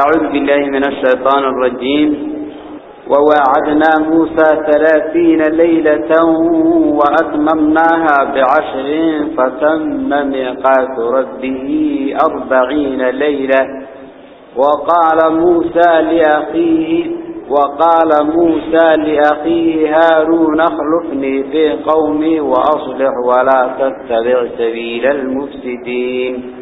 أعوذ بالله من الشيطان الرجيم. وواعدنا موسى ثلاثين ليلة وأتممناها بعشر فتم ميقات ربه أربعين ليلة. وقال موسى لأخيه وقال موسى لأخيه هارون اخلفني في قومي وأصلح ولا تتبع سبيل المفسدين.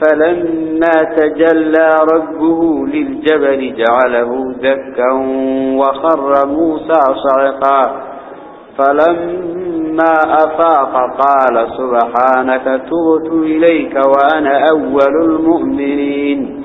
فلما تجلى ربه للجبل جعله دكا وخر موسى صعقا. فلما أفاق قال سبحانك تغت إليك وأنا أول المؤمنين.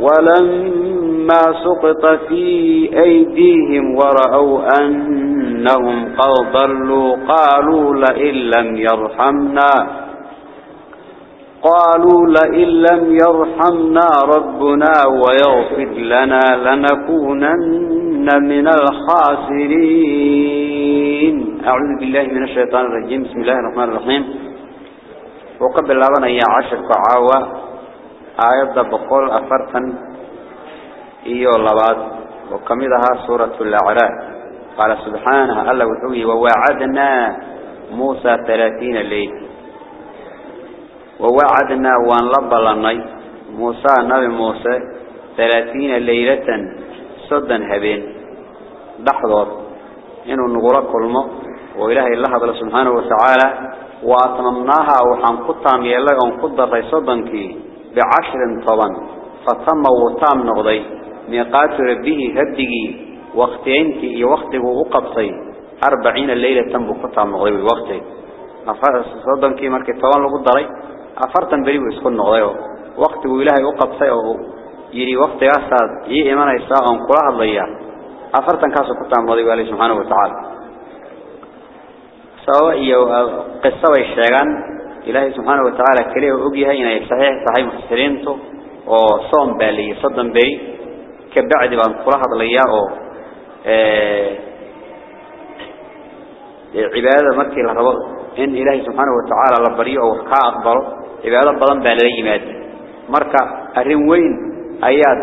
ولما سقط في أيديهم ورأوا أنهم قد ضلوا قالوا لئن لم يرحمنا قالوا لئن لم يرحمنا ربنا ويغفر لنا لنكونن من الخاسرين. أعوذ بالله من الشيطان الرجيم. بسم الله الرحمن الرحيم. وقبل الله يا عشر كعاوة آيات بقول أفرتا إيو اللباد وكمدها سورة الأعراء قال سبحانه الله وحوي ووعدنا موسى ثلاثين الليل ووعدنا وان لبلني موسى نبي موسى ثلاثين ليلة صدا هبين. دحضر. إنه نقول كلمة. وإلهي الله بل سبحانه وتعالى وأتممناها وحن قطام يلا ونقدر ريصدا كي بعشر طبعا. فتم وطام نغضي. ميقات ربه هدقي. وقتينك وقته وقبطي أربعين الليلة تنبو قطام نغضي وقتي صدا كي مركي طبعا لقد دري أفرتن بريو اسكن نغضي. وقته إلهي وقبطي يري وقت ياساد يي إيمان إساء أنقلها الضياء أفرتن كاسو قطام نغضي والي سبحانه وتعالى. سواء قصة الشيغان إلهي سبحانه وتعالى كليه أجيها إنه صحيح صحيح مفسرينته وصوم بالي صدم بري كبعد بان قرها ضلياء آه عبادة مكي لربض إن إلهي سبحانه وتعالى لبريه وحكاء أكبر عبادة بضم بالي ماد مركا الرموين آيات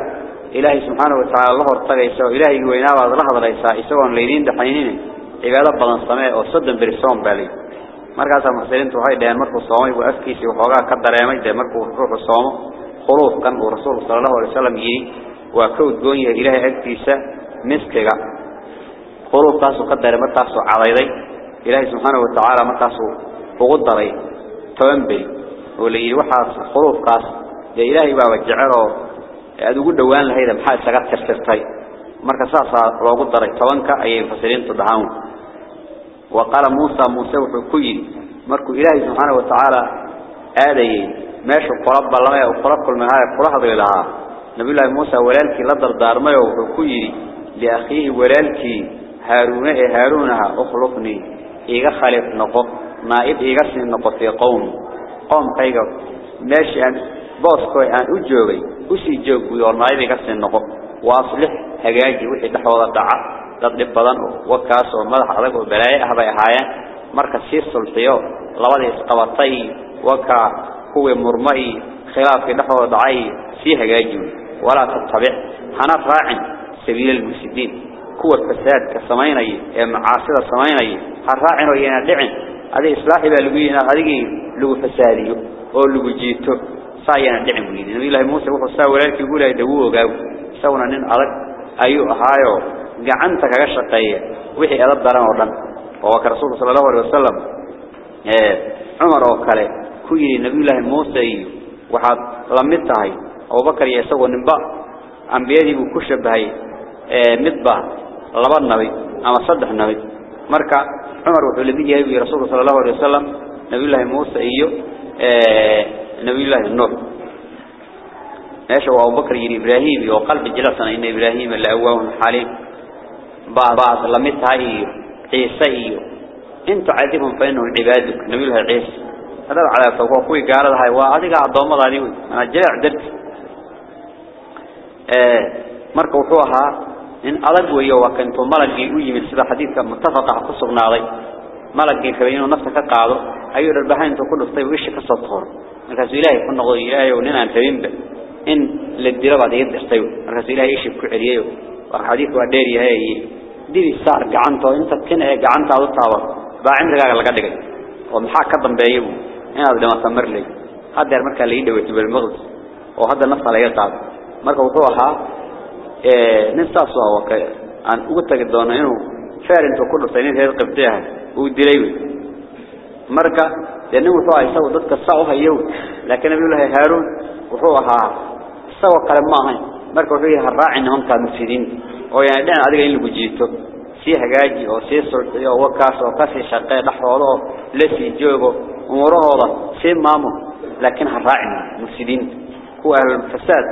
إلهي سبحانه وتعالى الله ارتقى إلهي ويناه الله ضليسا إسوان ليلين دحينين عبادة بضم سماء وصدم بري صوم بالي. Markaas muxsiniintu waxay dhaheen markuu soomay uu afkiisa waxoogaa ka dareemay de markuu ruuxu soomo khuluufkan uu rasuulku sallallahu alayhi wasallam yiri وكود جونيه إلهي أكتيسة مسكغا خروف كاسو قدر مركاسو عضيضي إلهي سبحانه وتعالى مركاسو وقدري تنبي ولي وحاس خروف كاس يا إلهي بابا جعله أدو دوان لهيدا محال سقط ترترتي مركاسا لو قدري توانك أي فسرين تدعون وقال موسى موسى وحكي مركو إلهي سبحانه وتعالى آدي ماشي قرب الله وقرب كل ما هاي قرب لها. نبي الله موسى ولالك لدر دارمي وحكي لأخيه ولالك هارون هارونها أخلقني. إيغا خالف نقف نائب إيغا سن نقف في قوم. قوم قيغا ماشي أن بوسكوي أن أجوغي. أسي جوغ ويور نائب إيغا سن نقف وأصلح هجاجي وحي دحوضة دعا تطلب بدن وكاس ومدح أدق وبلاي أهبا يحايا مركز سير سلطيو لوالي اسقبطي وكا هو مرمي خلاف دحوضة دعاي سي هجاجي ولا تتبع حنا راعن سبيل المسدين كوة فساد كسميني معاصرة سميني هالراعن وينا دعن هذه إصلاحي بالقوينا هذه لغو فسادي أو لغو جيتو ساينا دعن بلين نبي الله موسى gacanta kaga shaqeeya wixii edab daran oo dhan. Oo waa ka rasuulka sala allahu alay wasalam cumar oo kale ku yidhi nebiyullaahi muuse iyo waxaad la mid tahay. Abubakar iyo isagoo ninba ambiyadii buu ku shabahay midba laba nabi ama saddex nabi. Marka cumar wuxuu la mid yahay buu yidhi rasuulka sala allahu alay wasalam nebiyullaahi muuse iyo nebiyullaahi nuux. Meesha uu abubakar yidhi ibraahim iyo qalbi jilasan ina ibraahiima la awaahun xaliim. بعض لمتها إيو عيسى إيو انتو عادهم فإنهم عبادك نبي الله عيسى هذا على فوق أخوي قال هاي وعادك عضوما ضانيوي أنا جلع درت wuxuu ahaa in adag weeyo waa kanto malagii u yimid sida xadiidka muttafaqa ku sugnaaday malagii rabay inuu nafta ka qaado ayuu darbahaynta ku dhuftay wishi ka soo toor markaas ilaahay ku noqday ilaahay oo ninaan rabinba in la dilo baad baa cimrigaaga laga dhigay oo maxaa ka dambeeyay inaad dhimato marley hadeer marka la ii dhaweeyay jibal maqdis oo hadda nafta laga qaado marka wuxuu ahaa ee nin saas oo wakay aan ugu tagi doono inuu faarintu ku dhurtay nin reer qabtayaha uu dilay marka nin wuxuu ahaa isagu dadka saa u hayo laakiin nabi ilaahay haaruun wuxuu ahaa isagu kale ma ahayn marka wuxuu yahay raacin nimanka mufsidiin oo yahay dhan adiga in lagu jiito si hagaaji oo si sulxiyo oo wakaas oo kasi shaqay dhaxoodo oo la sii joogo umurahooda si maamul laakiin ha raacin mufsidiin kuwa fasaad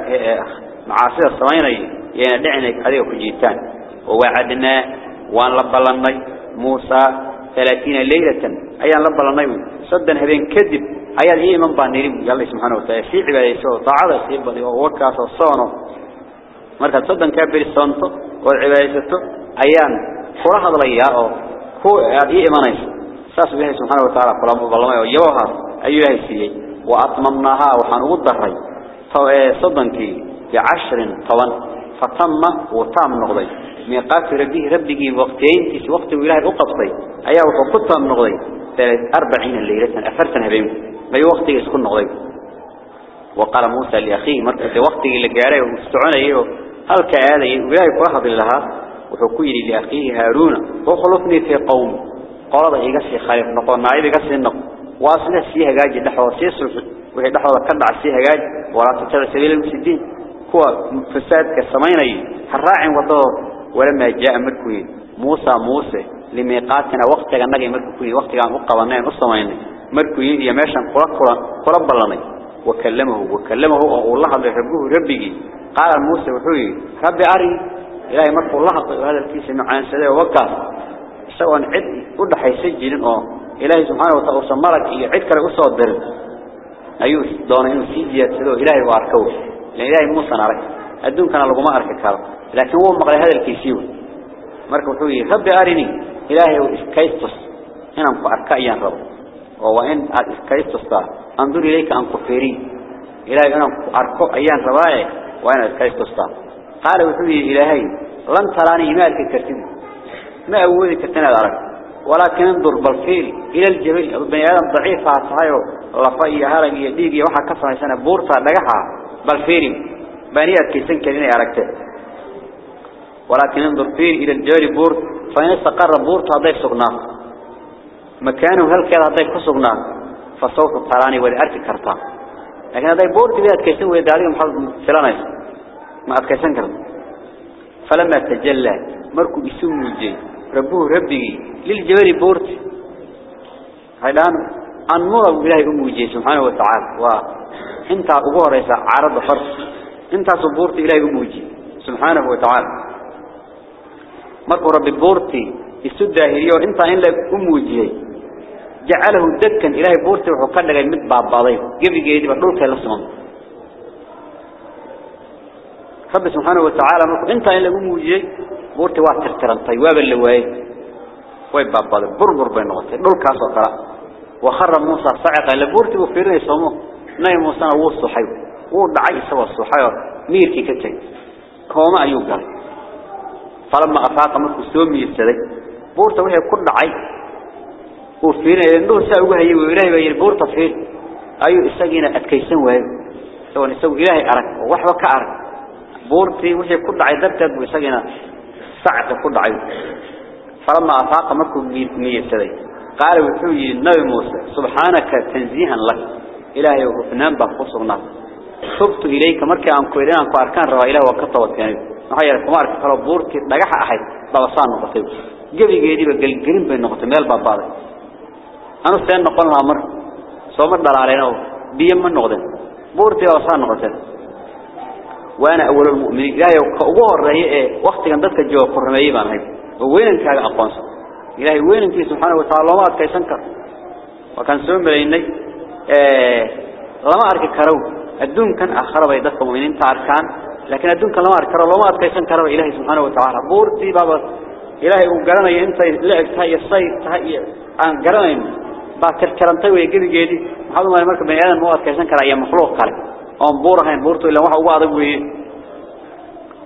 macaasida sameynay yana dhicinay adiga ku jiitaan oo wacadna waan la ballanay Muusa 30 leeylatan ayaan la ballanay sadan habeen kadib ayaad iiman baan niri yalla subhanahu wa ta'ala si cibaadayso taacada si badi oo wakaas oo soono marka sadan ka bir soonto oo cibaadaysato ayaan kula hadlayaa oo ku aad iimanayso saas ilaahay subhanahu wa ta'ala kula ballamay oo yabaha ayuu ilaahay siiyay wa atmamnaha waxaan ugu daray صدنكي بعشر طبعا فتم وتام نقضي ميقات ربه ربه وقتين تيس وقت ولاهي أقبطي أيها وقتها من نقضي أربعين الليلة أفرتنا بهم ما وقت يسكن نقضي وقال موسى لأخيه مركز وقت اللي قاله ومستعون أيه هل كآله ولاهي فأخذ لها وحكوي لأخيه هارون وخلفني في قوم قال إيقاسي خالف نقول نعيب إيقاسي النقض واصلح فيها قاجي دحوة سيسر وهي دحوة كدع فيها قاجي ولا تتبع سبيل المسدين هو فساد كالسميني الراعي وضوه ولما جاء مركوي موسى موسى لميقاتنا وقت النبي مركوي وقت كان أقوانين السميني مركوي يماشا قرب قرب لنا وكلمه وكلمه والله ربه ربي. قال موسى وحوي ربي أري إلهي مركو الله هذا الكيس معان سده وقف سواء عد وضح يسجل أو إلهي سبحانه وتعالى سمرك عد كلا قصة الدرب. أيوه دون إنه سيجي سده إلهي وأركوه لأن إلهي موسى نارك. الدون كان لغو ما أرك لكن هو مقال هذا الكيسيو مركب حوي ربي أرني. إلهي إسكايستس هنا أنكو أركايان رب. وإن إسكايستس أنظر إليك أنكو فيري إلهي أنا أركو أيان رباي وإن إسكايستس قال وحوي إلهي لن تراني إمالك كرتب ما أولي كرتنا الأرك ولكن انظر بالفيل إلى الجبل. البني آدم ضعيف صحيح لفاي هرق يديق وحا سنة بورصة لقحها بالفيل بانيات كيسن كلين أركته ولكن انظر فيه إلى الجبل بورت فإن استقر بورت هذا سقناه مكانه هل كان هذا كسقناه فسوف تراني ولأرك كرتا لكن هذا بورت بيات كيسن ويداريهم حظ فلانيس ما أتكيسن كرتا فلما تجلى مركو اسم الجي ربه ربي للجبل بورت. هيلان أنمر بالله أمه جي سبحانه وتعالى. وانت أبوه رئيسا عرض فرس انت صبورت إلهي أمه جي سبحانه وتعالى. markuu rabbi buurtii isu daahiriyo inta in la u wuxuu ka dhigay mid baabaday gebigeediiba dhulkay la sugan rabbi subxaanahu watacaala markuu intaa in lagu muujiyey buurtii waa tirtirantay waaba la waayey way baabaday burbur bay noqotay dhulkaas oo kale wakhara muusa saciqa ila buurtii buu fiirinay soomo nabi muusena wuu suxay wuu dhacay isagoo suxayoo miirkii ka tegay kooma ayuu galay فلما أفاق مركو سومي السدي بورتا وهي كل عي وفينا يندوه ساوه هي وإلهي بي البورتا فين؟ أيو إستاقينا أتكيسن وهي. سوى نسوي إلهي أرك ووحوة كأرك. بورتي وهي كل عي ذبتد وإستاقينا ساعة كل عي فلما أفاق مركو مية السدي قال وحوي النبي موسى سبحانك تنزيها لك. إلهي وفنان بخصوصنا تبت إليك مركي أنكو إلينا أنكو أركان روا إله وكتوت يعني. maxaa yeelay kuma arki karo buurtii dhagaxa ahayd dabasaan noqotay gebigeediiba gelgelin bay noqotay meel seen noqon lahaa mar sooma dhalaaleen oo biyo ma noqdeen buurtii dabasaan noqoteen waana awalul mu'miniin ilaahay ka ugu horeeya ee waqtigan dadka jooga ku rumeeyay baan ahay oo weynankaaga aqoonsan ilaahay weynankiisa subxaanahu watacaala looma adkaysan karo waa kaan soo maraynay lama arki karo adduunkan aakhara bay dadka mu'miniinta arkaan لكن أدونك لما أذكر الله ما أذكر كرر إلهي سبحانه وتعالى بورتي بابا إلهي وقرنا أنت لعب هاي الصيد هاي عن قرنا باكر كرنتي ويجري جدي هذا ما يمرك بني آدم ما أذكر كرر أي مخلوق كله أم بورها إن بورتو إلا واحد وعد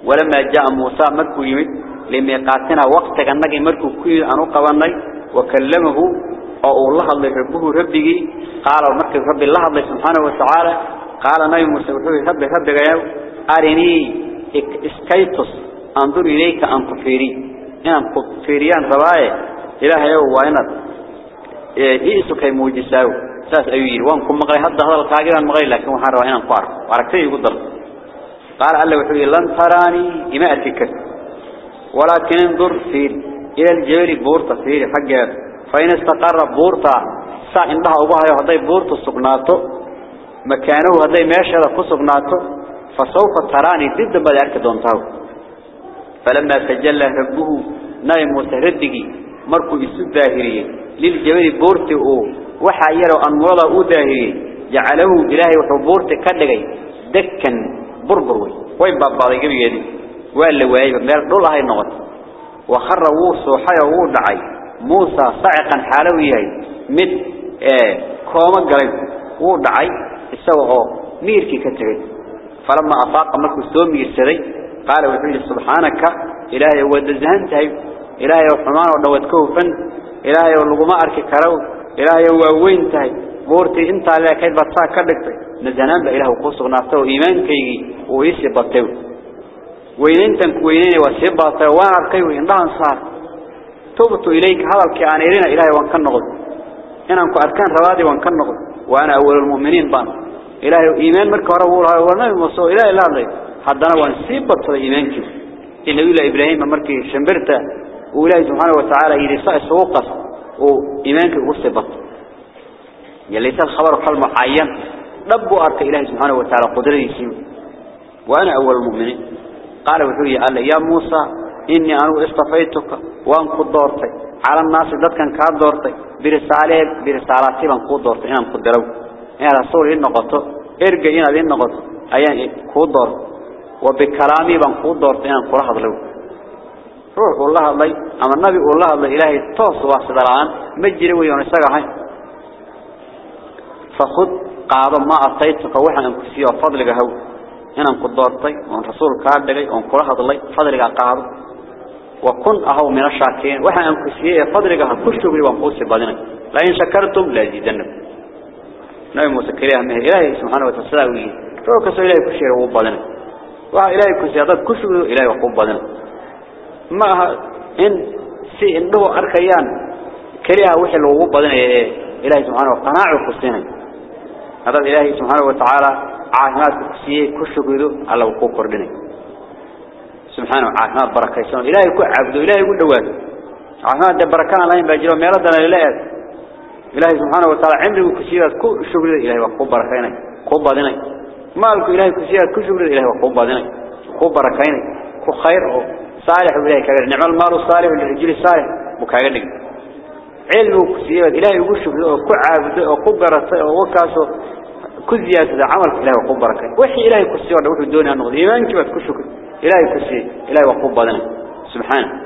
ولما جاء موسى مركو يمد لميقاتنا وقت كأنك مركو كي أنو قبناي وكلمه أو الله الله ربه ربه قال مركب رب الله الله سبحانه وتعالى قال نبي موسى ربي ربي ربي أرني إسكيتس أنظر إليك أن كفيري إن كفيريان رواية إلهي وإنت إيسو كي موجساو. ساس أيوير وانكم مغري هذا هذا القاقران مغري لكن وحان رواينا نقار وعركتي يقدر قال الله وحبي لن تراني إما أتكت ولكن انظر فير إلى الجبل بورتا فير حقا. فإن استقر بورتا سا إنها أبوها يهضي بورتا سقناته مكانه هذي ماشي هذا كسقناته فسوف تراني ضد ذلك دونته فلما تجلى ربه نايم مركو يسود ظاهري للجبل بورتي أو وحا يرى أنوالا أو ظاهري جعله إلهي وحبورتي كدقي دكا بربروي وين بابا قبي يدي وقال وايبا مير دول هاي نغط وخر ووسو حيا وودعي موسى صعقا حالوي مد كوما قريب وودعي السوء ميركي كتغي فلما أفاق مركو سومي يرسدي قال وحيد سبحانك إلهي ودزهنتهي إلهي وحمان ودوتكوه فن إلهي ولغما أركي كرو إلهي ووينتهي بورتي إنت على كيد بطاك كدكتي نزنان بإله وقصق نافتو إيمان كيجي ويسي بطيو. وينتن كوينين وسيب بطيو وأنا أركي وإنضان صار. توبت إليك هذا الكيانيرين إلهي وانكن نغض. إنا أنكو أركان روادي وانكن نغض. وأنا أول المؤمنين بان. إلهي إيمان مرك ورا ونبي موسى إلهي لا ضي حدنا ونسيبت إيمانك النبي الله إبراهيم مرك شنبرته وإلهي سبحانه وتعالى يرسى سوقس وإيمانك وسيبت يليس الخبر قال معين رب أرك إلهي سبحانه وتعالى قدرة يسير. وأنا أول المؤمنين. قال وحوري قال يا موسى إني أنا اصطفيتك وأن قدرتي على الناس ذات كان كادرتي برسالة برسالاتي من قدرتي إن قدروا إن رسول إن نقطة. إرجع إن ذي نقطة. أيان كودر وبكلامي بن كودر إن قرح له روح والله الله أما النبي والله الله إلهي توص واسد الآن مجري ويون سجى فخذ قاعد ما أعطيتك وحنا نكسيه فضلك هو إن قدرتي وأن رسول كارد لي وأن قرح الله فضلك قاعد وكن أهو من الشاكين وحنا نكسيه فضلك هو كشتوا بي وانقوسي بعدين لئن شكرتم لازيدنكم نبي موسى كريه من إلهي سبحانه وتعالى روح كسو إلهي كشير وبادنا وإلهي كسي هذا كشكر إلهي وقوب بدنا ما إن سي إنه أركيان كليها وحي الوقوب بدنا إلهي سبحانه وقناع وكسيني هذا إلهي سبحانه وتعالى عاهمات كسيه كشكر على وقوب قردني سبحانه عاهمات بركة يسون إلهي كو عبده إلهي يقول دواد عاهمات بركان الله ينبجره ميردنا لله إلهي سبحانه وتعالى عمره كسيرات كو شكر إلهي وقوب بركيني قوب بدني مالك إلهي كسيرات كو شكر إلهي وقوب بدني قوب بركيني كو خير صالح إلهي كبير نعم المال الصالح والرجل الصالح مكاغلق علمه كسيرات إلهي يقول شكر كو عابد وقوب بركيني وكاسو كو زيادة عمل إلهي بركيني وحي إلهي كسيرات وحي الدنيا النغض إيمان كبت كو شكر إلهي كسير إلهي بدني سبحانه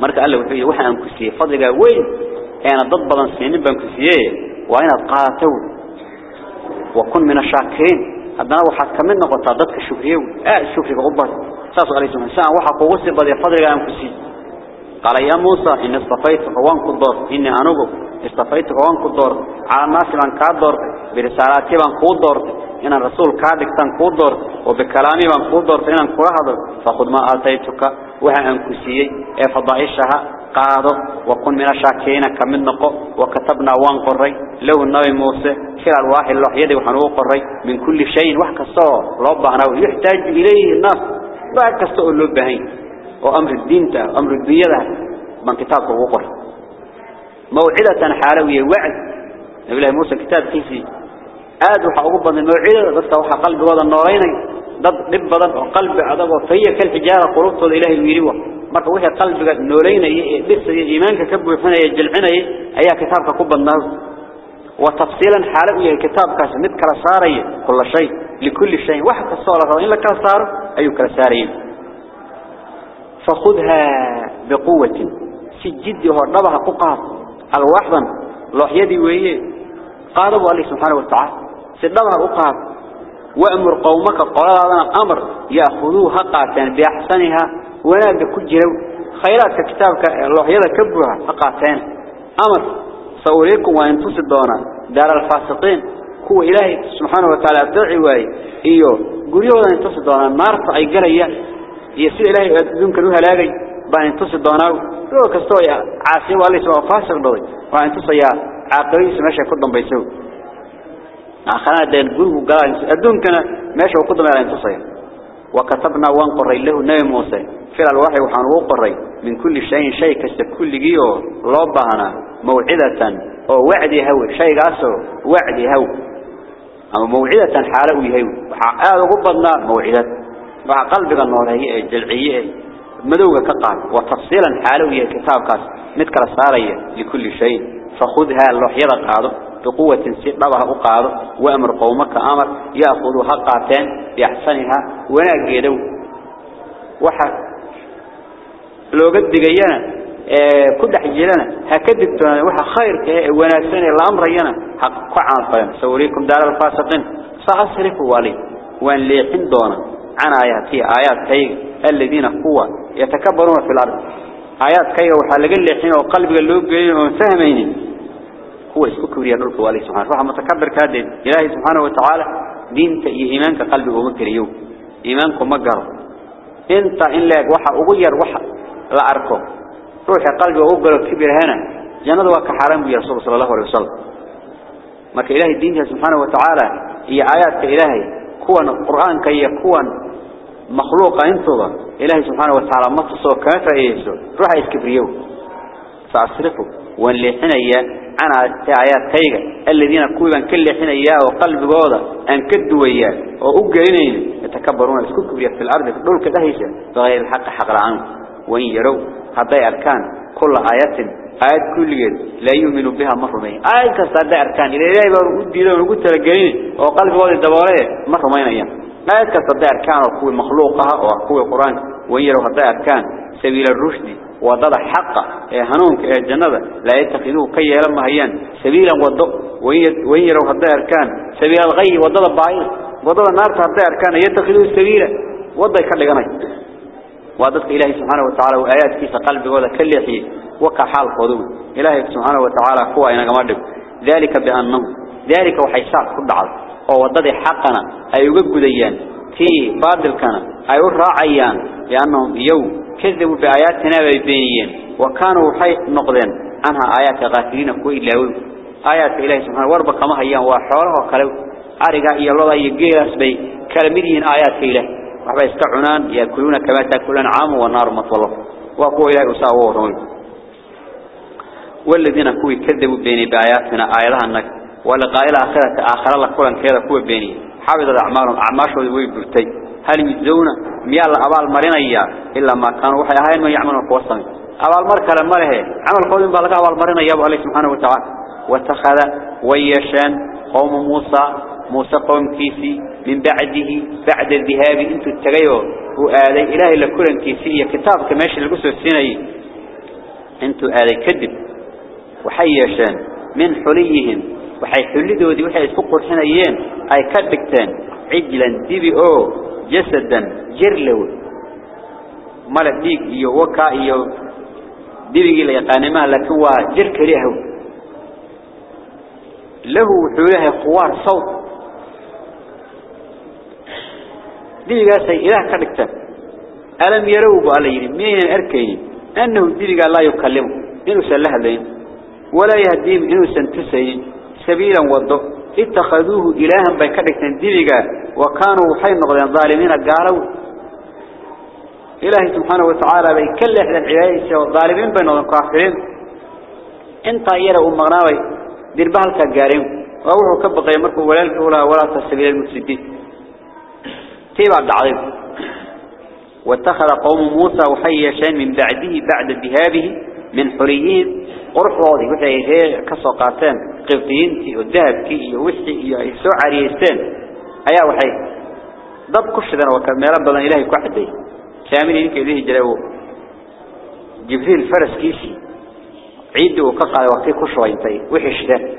مرك الله وحي وحي أن كسير فضلك وين؟ أنا ضد بدن سنين بنكسيه وأنا قاتون وكن من الشاكرين. هذا وحد كمان نقطة ضدك الشكرية آه الشكر بغبر ساس سبحانه ساعة وحق وصل بدي فضل عن كسي قال يا موسى إن استفيتك وأن قدر إني أنوب. استفيتك وأن قدر على الناس من كادر برسالاتي من قدر إن الرسول كادك تن قدر وبكلامي من قدر إن كرهض فخذ ما آتيتك. وها أنكسيه فضعيشها قاضو وكن من الشاكين. كمن نقو. وكتبنا وأن قري. له النبي موسى. كلا الواحد الله يدي وحنو قري. من كل شيء. وحك الصور. ربنا يحتاج إليه الناس. وحك الصور اللبهين وأمر الدين تا أمر الدنيا ده من كتابه وقر. موعدة حالوية وعد. نبي الله موسى كتاب كيسي آد وحقوبا من موعدة بس وحا قلب وضع النورين ضد لب ضد قلب عذاب وفهي كالحجارة قلوبته إله الويريوه marka wixii qalbiga nooleynaya ee dhisaya iimaanka ka buuxinaya jilcinaya ayaa kitaabka ku badnaa وتفصيلا حالة الكتاب كاس مت كلا كل شيء لكل شيء واحد الصلاة إلا كلا صار أي كلا ساري. فخذها بقوة. في جد هرنبها واحدا؟ الواحدا لحيدي وهي. قالوا عليه سبحانه وتعالى سدبها قوقا وأمر قومك قال هذا أمر يأخذوه حقا بأحسنها ولا بكجر. خيرات كتابك لحيدة كبرها حقا أمر صوريكم وأن تصدونا دار الفاسقين. هو إلهي سبحانه وتعالى أدعي واي. إيو قريوا أن تصدونا مارت أي قرية. يسير إلهي أدنك لها لاغي بأن تصدونا لو كستوي. عاصي والله سواء فاسق ضوي وأن تصيا عاقري سماشا كدن بيسو. آخرنا دين قروا قال أدنك ماشا وقدم على أن تصيا وكتبنا وانقري له نبي موسى. فعل الوحي وحانو قري. من كل شيء شيء كست كل جيو. لبهنا موعدة. أو وعدي هو شيء قاسو وعدي هو. أما موعدة حالة هو هذا قبضنا موعدة. مع قلبك النور هي الجلعية مدوغة كقال. وتفصيلا حالة هي كتاب قاس نذكر سارية لكل شيء. فخذها اللوحية قاضو بقوة سيطلبها أقاضو وأمر قومك أمر. يأخذوا حقاتين. بأحسنها ونأجدوا وحا لو قد دقينا كل حجلنا هكذبتنا وحا خير ونأسان الأمر ينا حق قعان طيب سوريكم دار الفاسقين سأصرفوا والي وان ليحن دونا عن آياتي آيات كي الذين قوة يتكبرون في الأرض آيات كي وحالق الليحين وقلب اللوب قليل وانفهمين هو اسكو كبريا والي سبحانه فهو متكبر كادين إلهي سبحانه وتعالى دينك إيمانك قلبي ومكريو إيمانك مقر انت إن لك وحا أغير وحا لا أركو روح قلبي وأقل كبير هنا. جنة وكا حرام بي رسول صلى الله عليه وسلم. مك إلهي الدين سبحانه وتعالى هي آيات إلهي. كون القرآن كي يكون مخلوقا انتظر. إلهي سبحانه وتعالى ما تصوى كافة إيسو روح إسكبريو فأصرفه. وان لحنيا عن آيات كيغا. الذين كوبا كل حنيا وقلب جوضا أن كدويا وأقلين يتكبرون. اسكو كبريا في الأرض. دول كدهيسا بغير الحق حق العنه وإن يروا هذا أركان كل آيات آيات كل جد لا يؤمنوا بها مرة مين آيات كسر أركان إذا إلهي بقول لهم قلت لقين وقلب جوضا الدبارة مرة مين أيام آيات كسر أركان وقوي مخلوقها وقوي قرآن وإن يروا هذا أركان سبيل الرشد وضد حقه هنونك الجنة لا يتخذوه كي لما هيان سبيلا وضد ويروا هذا أركان سبيل الغي وضد البعير وضد النار هذا أركان يتخذوه سبيلا وضد يكل جناي وضد إلهي سبحانه وتعالى وآيات كيس قلب وذا كل حي وكحال قدوم إلهي سبحانه وتعالى هو إن جمادك ذلك بأنه ذلك وحيساق كل عض أو وضد حقنا. أي يجب ديان تي بادل كان. أي راعيان لأنهم يوم كذبوا بآياتنا بيبينيين وكانوا حي نقدين عنها آيات غافلين كوي لأوي. آيات إلهي سبحانه وربا كما هيان وحوله عرقا إيا الله يقيل أسبي. كالمدين آيات إلهي وحبا يستعونان يأكلون كما تأكلون عام والنار مطلق. وقوة إلهي أساوه رمي والذين كوي كذبوا بيني بآياتنا آياتها أنك ولقاء الآخرة آخر الله كلا كذا كوي بيني. حافظ الأعمال أعماشه ويبرتي هل يجزون ميال أبال مرينيا إلا ما كانوا وحي هاي ما يعملون قوصا أبال مركة لما له عمل قوم بلغ أبال مرينيا أبو عليه سبحانه وتعالى. واتخذ ويشان قوم موسى موسى قوم كيسي من بعده بعد الذهاب انتو التغير وآلي إلهي لكل كيسي كتاب كماشي لقصة السنة انتو آلي كذب وحيشان من حليهم وحي حلدوا دي وحي يسفقوا الحنيين أي كذبتان عجلا دبي أو جسدا جرلو. ملك ديك إيو وكا إيو دبي إلا يقانما لكن هو جر كريه له حوله خوار صوت. دبي قاسي إله كذبتان ألم يروا بأليين مين أركين أنه دبي قال لا يكلمه إنه سلها لين ولا يهديهم. إنه سنتسين سبيلا وضه اتخذوه إلها بيكدكتن دبيقا وكانوا حين نقضين ظالمين قالوا. إلهي سبحانه وتعالى بيكل إحدى العبادة والظالمين بينهم كافرين انت إيرا أمغناوي. دير بهلك قارين. وأوحوا كبقى يمركوا ولا الكولا ولا تسبيل المفسدين. تيبع الدعظيم واتخذ قوم موسى وحيشان من بعده بعد ذهابه من حريين قرح راضي وحي هي كسوقاتان قبطيين والذهب كي وحي يسوع عريستان أيا وحي. ضد كشدنا وكميرا بدن إلهي كوحدي. كامل إنك إليه جلو. جبريل فرس كيسي. عيد وكقع وقتي كشوا ينتهي وحي شدان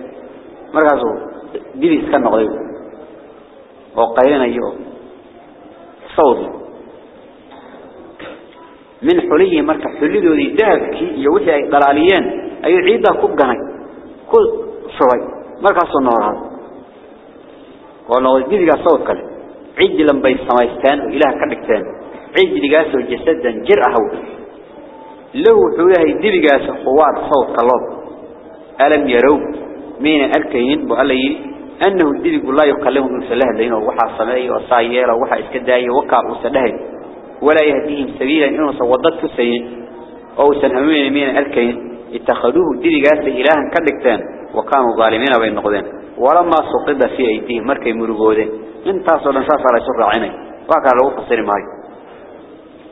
مركزه ديبي اسكان نغضيب صوتي من حلية مركز حلية ذي ذهب يوحي ضلاليين أي عيدا كبقني كل شوي. مركز النور هذا والله ديبقى صوت كله. عجلا بي السمايستان وإله كبكتان. عجل قاسو جسدا جرأة له حوله ديبقى خوار صوت كالله ألم يروا مين أركين بألي أنه ديبقى لا يكلمهم سلاح لأنه وحا صمعي وصايرة وحا اسكدائي وكار وسلاح ولا يهديهم سبيلا إنه صودت سيين أو سنهمين مين أركين اتخذوه ديرجاس إلها كدكتان وكانوا ظالمين بين نقدين ولما سقط في أيديهم مركي مرجودين انت صلنا صار يسر عيني. وكان له فصير معي.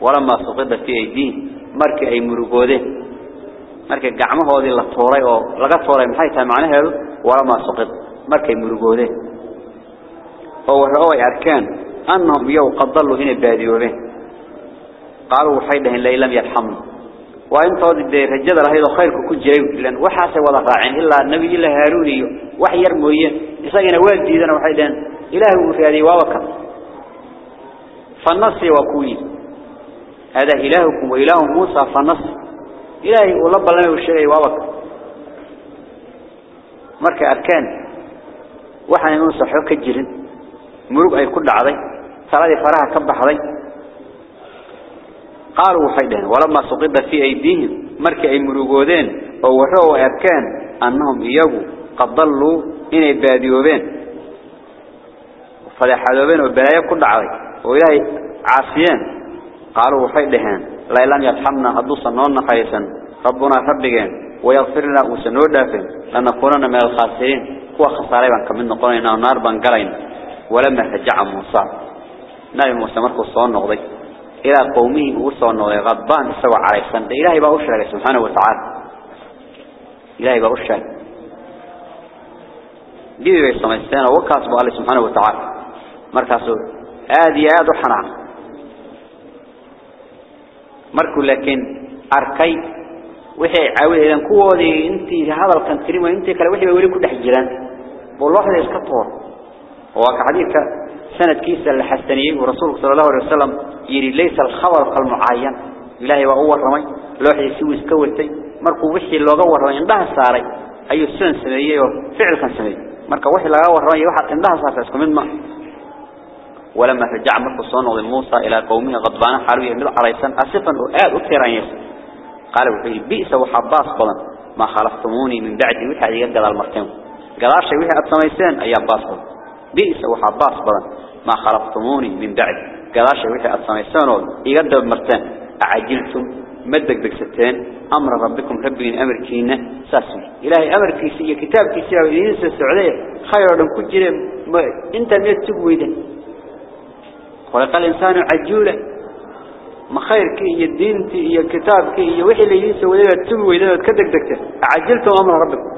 ولما سقط في أيديهم مركي أي مرجودين مركي جعمه هذه اللي طوري أو لقى طوري محيطها معناها ولما سقط. مركي مرجودين هو رأي أركان أنهم يو قد ضلوا هنا باديوبين قالوا حيدهن لي لم يرحموا وانت ودي رجال رهيد خيرك كجري لأن وحاسه ولا راعين الا النبي الا هارون وحي يرمويه اسغنا والديدنا وحيدان الهي وفيادي وابك فالنص وكوي هذا الهكم واله موسى فالنص الهي ولب لنا وشيء وابك marka arkaan waxaan inuu saxo ka jirin murug ay ku dhacday saladii faraha ka baxday قالوا وحيدين ولما سقط في أيديهم مركي أي مروقودين ووحوا أركان أنهم إيقوا قد ضلوا إني باديوبين فلحدوبين وبلايا كل عوي وإلهي عاصيان قالوا وحيدين لا لن يتحمنا هدوصا نونا خيسا ربنا ربكين ويغفر لنا وسنور دافن لنكوننا من الخاسرين هو خساريبا كمن نقولنا ونار بانقرين ولما فجع موسى. نبي موسى مركو الصوان نغضي إلى قومه وصلنا غضبان سوى عليه السنة إلهي بأشرك سبحانه وتعالى. إلهي بأشرك دي بيسمى السنة. وكاسب الله سبحانه وتعالى. مركزه. آدي آد وحنا مركو لكن أركي وحي عاوه إذن كوودي إنتي هذا الكنتريم وإنتي كلا وحي بيولي كل حجران والله هذا يسكتور. وكحديث سنة كيسة الحسنية ورسولك صلى الله عليه وسلم يري ليس الخبر كالمعاين. إلهي وهو الرمي. لوحي يسوي سكولتي مركو وحي اللوغة ورمي عندها ساري. أي السنة سمية وفعل كان سمية مركو وحي اللوغة ورمي وحد عندها ساري. اسكم ما ولما رجع مركو صنع موسى إلى قومه غضبان حالوية من عليسان أسفا وآد أكثر قال وحي بئس وحباس بضن ما خلفتموني من بعد وحي على المرتين. قلاش وحي أتصميسان أي باس بضن بئس وحباس بضن ما خلفتموني من بعد قلاش وحي أتصميسان يقدر المرتين أعجلتم مدك بكستين أمر ربكم ربين أمر كينا ساسمي إلهي أمر كيسي كتاب كيسي وإنسى السعودية خير لهم كجرة انت ميت تبويدا خلق الإنسان عجولة ما خير كي الدين تي كتاب كي وحي اللي ينسى ولا تبويدا كدك دكتة عجلتم أمر ربكم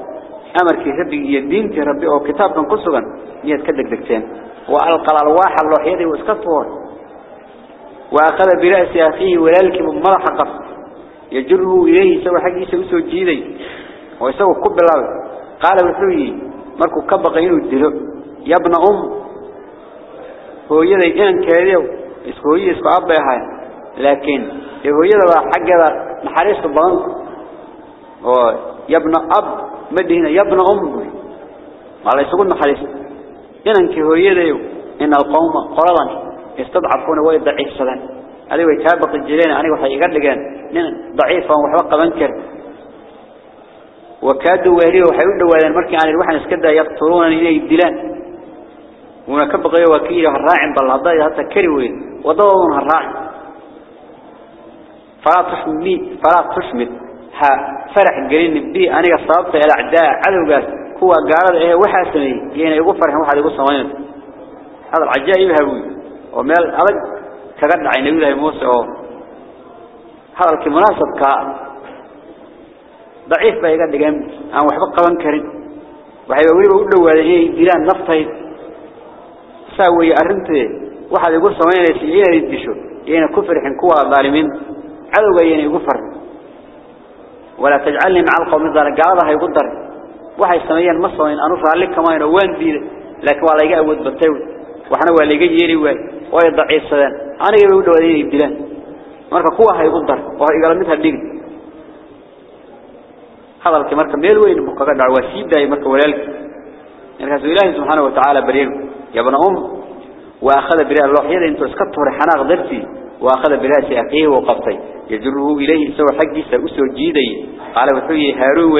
أمر كي ربي الدين تي ربي أو كتاب من قصغا ميت كدك دكتين. وألقى الواحد الله يدي واسكفور وأخذ برأس أخيه ولالك من مرح قصد يجره إليه سوى حقي سوى جيدي. ويسوى كب الله قال وحوي مركو كبق إنه الدلو. يا ابن أم. هو يدي إن كاريو اسكو هي إسكو أبا هاي لكن هو يدي حق هذا نحريس البلان يا ابن أب مدينة يا ابن أم على يسوى نحريس إن هو يدي إن القوم قرضا يستضعفون ويضعيف صلاة هذا ويتابق الجيران أنا وحي يقلقان ضعيفا وحوق منكر وكادوا وهليه وحيودوا وهذا المركي عن الوحن اسكدا يقتلون إليه الدلان. ونكبق وكيله الراعي بالله حتى كروين وضوهم الراعي فلا تشمد فلا تشمد ها فرح قرين بي أنا صابت إلى أعداء عدو قال هو قال إيه وحاسني يعني يقول فرح واحد يقول صوين هذا العجائب هوي. ومال أرد كقد عين الله موسى. هذا المناسب كا ضعيف بيجا دقام أنا وحبق قوان كريم. وحيقولي بقول له إيه إلى نفطه سوي أرنته واحد يقول سمين يسيئين يدشوا يعني كفر حنكوا الظالمين عذوين يغفر ولا تجعلني مع القوم ذلك قاضها يقدر وحي سميان مصرين أنصر لك ما ينوان بي لك ولا يقعود بطول وحنا ولا يقعيري وي ويضعي السلام أنا يقعود وليه يبدلان. مركا قوها يقدر وحي قال مثل ديك هذا لك مركا ميلوين مقاقد على وسيب داي. مركا وليالك يركز إلهي سبحانه وتعالى بريره يا ابن أم. وأخذ بريال روحيه لأنتو اسكتوا رحنا غدرتي. وأخذ بلاس أخيه وقبطي يزره إليه سوى حقه سأسر جيدي قال وحوي هارو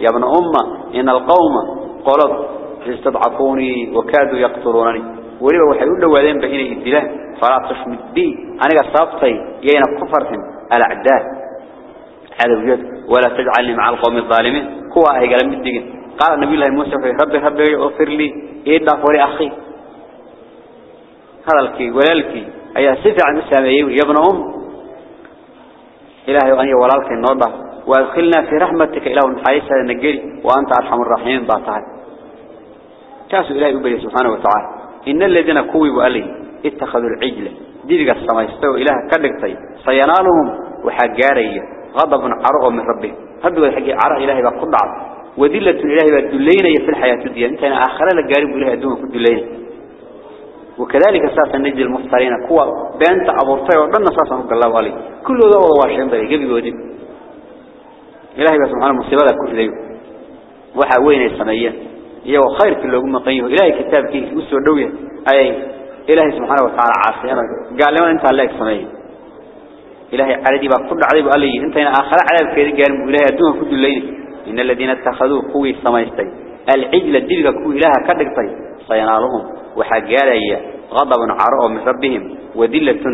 يا ابن أمة إن القوم قلب يستضعفوني وكادوا يقتلونني. ولو وحي الله وذين بحيني الدلاه فلا تشمد بي. أنا قصابتي يين الكفر الأعداء. هذا وجد ولا تجعلني مع القوم الظالمين. هو أهيقال الدين قال النبي الله الموسى ربي ربي ربي اغفر لي. إيه دافوري أخي. هذا الكي ولا الكي. أي سفع المسلمين يبنهم إلهي وأني ولالك النور وأدخلنا في رحمتك إله الحيث هذا النجل وأنت أرحم الرحيم بها تعالى كاسو إلهي أبلي سبحانه وتعالى. إن الذين كويبوا ألي اتخذوا العجلة ديرك السماء يستوى إله كدكتي. سينالهم وحجاري. غضب عرغ من ربه. هذا هو الحقيقة عرغ إلهي بقضعب وذلة الإلهي بقضلين في الحياة الدنيا. أنت أنا آخر لك قارب إلهي أدوم كدلين وكذلك ساسا نجي المفترين كوا بأنت أبورتاي وردنا ساسا الله علي. كل ذو واشين بري. قبي قدي إلهي بسمحانه مصيبة كل ذي وحاوين السمية؟ يو خير في قم قيه إلهي كتاب كيس مستوى الدوية أي إلهي سبحانه وتعالى عاصي. قال لما أنت عليك السمية إلهي عردي باك كل عذيب علي أنت هنا آخر عذيب كذلك قال إلهي دون كل الليل إن الذين اتخذوا قوي السمية العجل الدلغة كوي لها كدك طيب صينا لهم وحاجة إياه غضب عرق من ربهم ودلة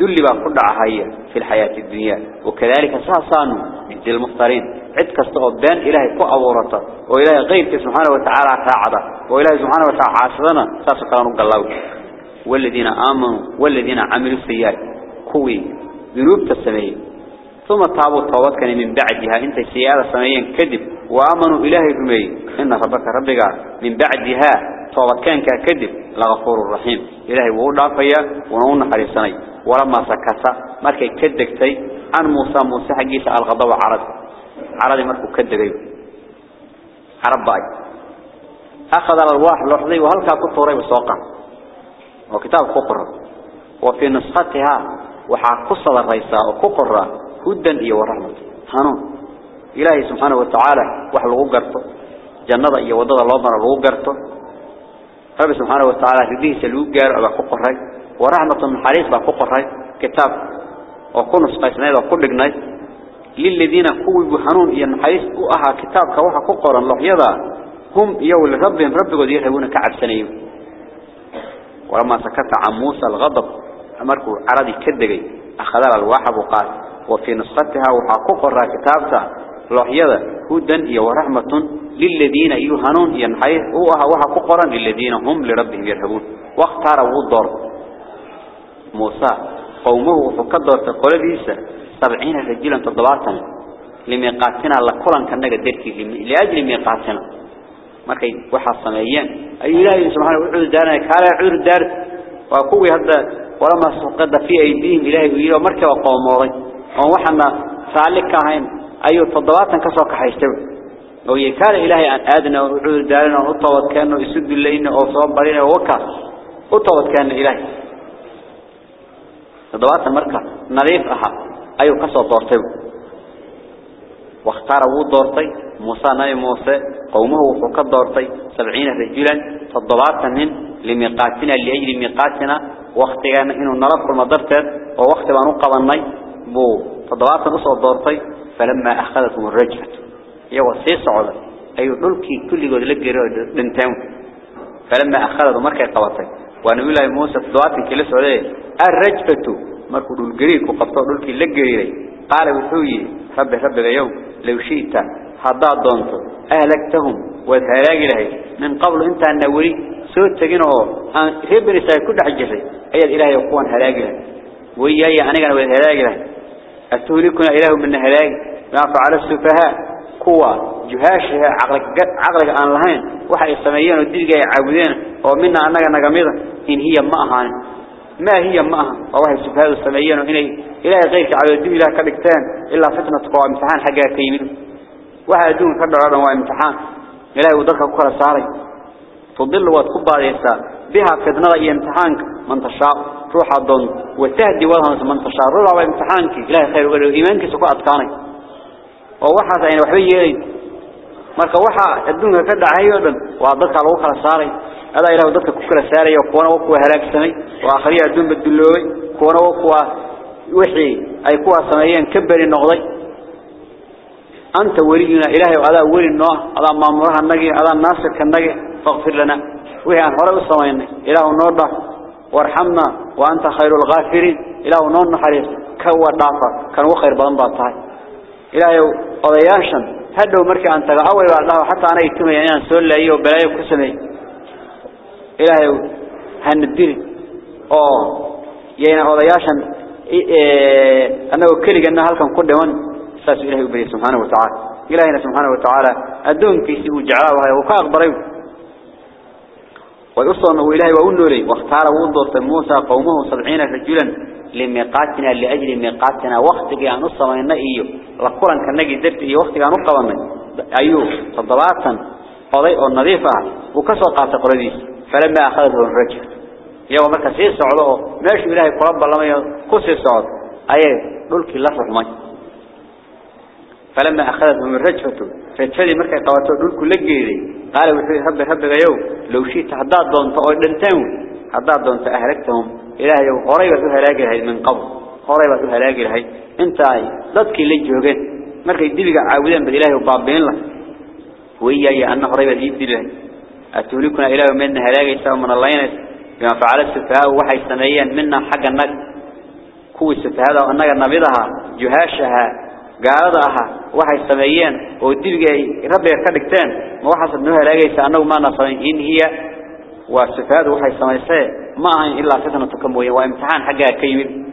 دل بقى كل عهية في الحياة الدنيا. وكذلك ساسانو جل المفترين. عد كستغب بان إلهي كو أورطة. وإلهي غيرك سبحانه وتعالى تعالى وإلهي سبحانه وتعالى عاصدنا ساسقانو قلوه والذين آمنوا والذين عملوا السيئات. كوي ذنوب تسميه ثم طابوا الطوات كان من بعدها. انت سيارة سميين كذب. وآمنوا إلهي رمي إن ربك ربك من بعدها كان كذب لغفور الرحيم إلهي وهو دافيا ونون حريصاني ولما سكت مركي كدكتي عن موسى موسى حقيس الغضب عرض عرض مركو كدكي عرب باي. أخذ الأرواح لحظي وهل كنت طوري بسوقا وكتاب ققر وفي نسختها وحا قصة الرئيسة وققر هدا إيا ورحمة. هنون إلهي سبحانه وتعالى وحلقوا قرطه جنة إيا وضد الله مرة لقوا قرطه رب سبحانه وتعالى رديه سلوك قار أبا ققر ورحمة حريص بقرة كتاب وكنس قيسنايد وكل جنايد للذين كوي بحنون ينحيث أها كتاب كوحا ققرا الله يضع هم يول ربهم رب قد يرهبون كعب سنين ولما سكت عن موسى الغضب أمركوا عرضي كدقي أخذ الواحد وقال وفي نسختها وحقوق كتابتها لحيذا هدى ورحمة للذين يهنون ينحيه وها وها ققرا للذين هم لربهم يرهبون واختار وضر موسى قومه وفقدر تقول ديسا سبعين رجلا تضباطا لميقاتنا لكلا كنك دركي لأجل ميقاتنا markay waxa sameeyeen ay ilaahay subhanahu wa ta'ala daana kala dar waa kuwi hadda wala ma suqada fi aydihim ilaahay iyo markay waa qoomooday oo waxana saalika ahayn kaxaystay oo yeekala ilaahay aan aadna oo cudur daarina oo tawakkalno isu dilayna oo soo barina oo ka oo tawakkalna ilaahay toddobaatan marka nadiif aha ayu ka soo doortay واختار دورتي موسى نبي موسى قومه وحكى دورتي سبعين رجلا من لميقاتنا لأجل ميقاتنا واختيانا إنه نرفق المدرتين ووقت بانو قضني بو تضباطا نصر دورتي فلما أخذتهم الرجفة يو سيس علا أيو نلكي كل قد لقي دنتين فلما أخذتهم مركي قواتي ونبي الله موسى تضباطا كلس عليه الرجفة. مركو دلقريك وقبطوا نلكي لقي قال وحوي رب رب يوم لو شئت حضاء دونته أهلكتهم وذهلاق لهي. من قبل أنت النوري سوت تجينه هبري سيكون حجري أي الإله يقوان هلاق له وياي أنا كان وذهلاق له أتهلكنا إله من هلاق ما فعل السفهاء قوة جهاشها عقلك عقلك عن لهين. وحي السميين والدلقة يعبدين ومنا أنك نقميضة. إن هي معها ما هي معها والله السفهاء السميين وإني إلهي غيرك على الدين إله كالكتان إلا فتنة قوى امتحان حقا كيمين واحد دون كبر عرضا وامتحان إلهي وضلك كل ساري. تضل وتقبع ليسا بها فتنة امتحانك. من تشاء. روح الضن. وتهدي وضن من تشعر روح وامتحانك إله خير وقال إيمانك سكوة أتقانك ووحا سعين وحبي يلي مالك ووحا الدنيا تدع هاي وضن وعضتك على وقر الساري هذا إله وضتك كفر الساري وكوانا وقوة هلاك سمي وآخرية الدنيا بالدلوي. كوانا وقوة وحي. أي قوة سمية كبر النغضي أنت ولينا إلهي وعلى ولي النوع. على مامورها النقي. على الناصر كالنقي فاغفر لنا. ويهان حرق السمين إله النور ده. وارحمنا وأنت خير الغافرين. إلى نون نحرس كوى الضعفة كان وخير بضم إلى إله قضياشا هده مركع أن تقعوه بعد الله. حتى أنا يتمي. يعني أن ينسل لي وبلاي وكسمي إله هندير. أو. يعني يين قضياشا أنه أنا جنة هل كان قد من ساس إله سبحانه وتعالى. إلهنا سبحانه وتعالى. أدون كيسي وجعاوها. وكاغبريو u noolay wakhtaara wuu doortay muusa qowmuhu sabciina rajulan لميقاتنا لأجل ميقاتنا. وقت أن نصمينا إيو لقرن كنجي درت إيو وقت أن نقبنا أيوه تضباطا. قضيء النظيفة وكسر قاطع قرديس فلما أخذه الرجل. يوم مركز يسعده ماشي إلهي قرب الله يقص يسعد أي دولك الله رحمه. فلما أخذتهم الرجفة مركز قواته دولك لقيري قال وحي رب رب يوم لو شئت حداد دونت أو دنتاون حداد دونت أهلكتهم. إلهي قريبة هلاقي لهي من قبل قريبة هلاقي لهي أنت اي ضدك اللي جوغين مركي ديبك عاودين بالإلهي وبابين له وإياي أن قريبة يبدي لهي أتهلكنا إلهي من هلاقي سوى من الله ينس. بما فعل السفهاء وحي سنيا منا حق النجم كوي السفهاء وأنك نبيضها جهاشها. قاعدها وحي سنيا وديبك ربي يكدكتان ما وحصل أنه هلاقي سأنه ما نصرين إن هي والسفهاء وحي سنيسان ما هي إلا فتنة كموية وامتحان حقها كيمين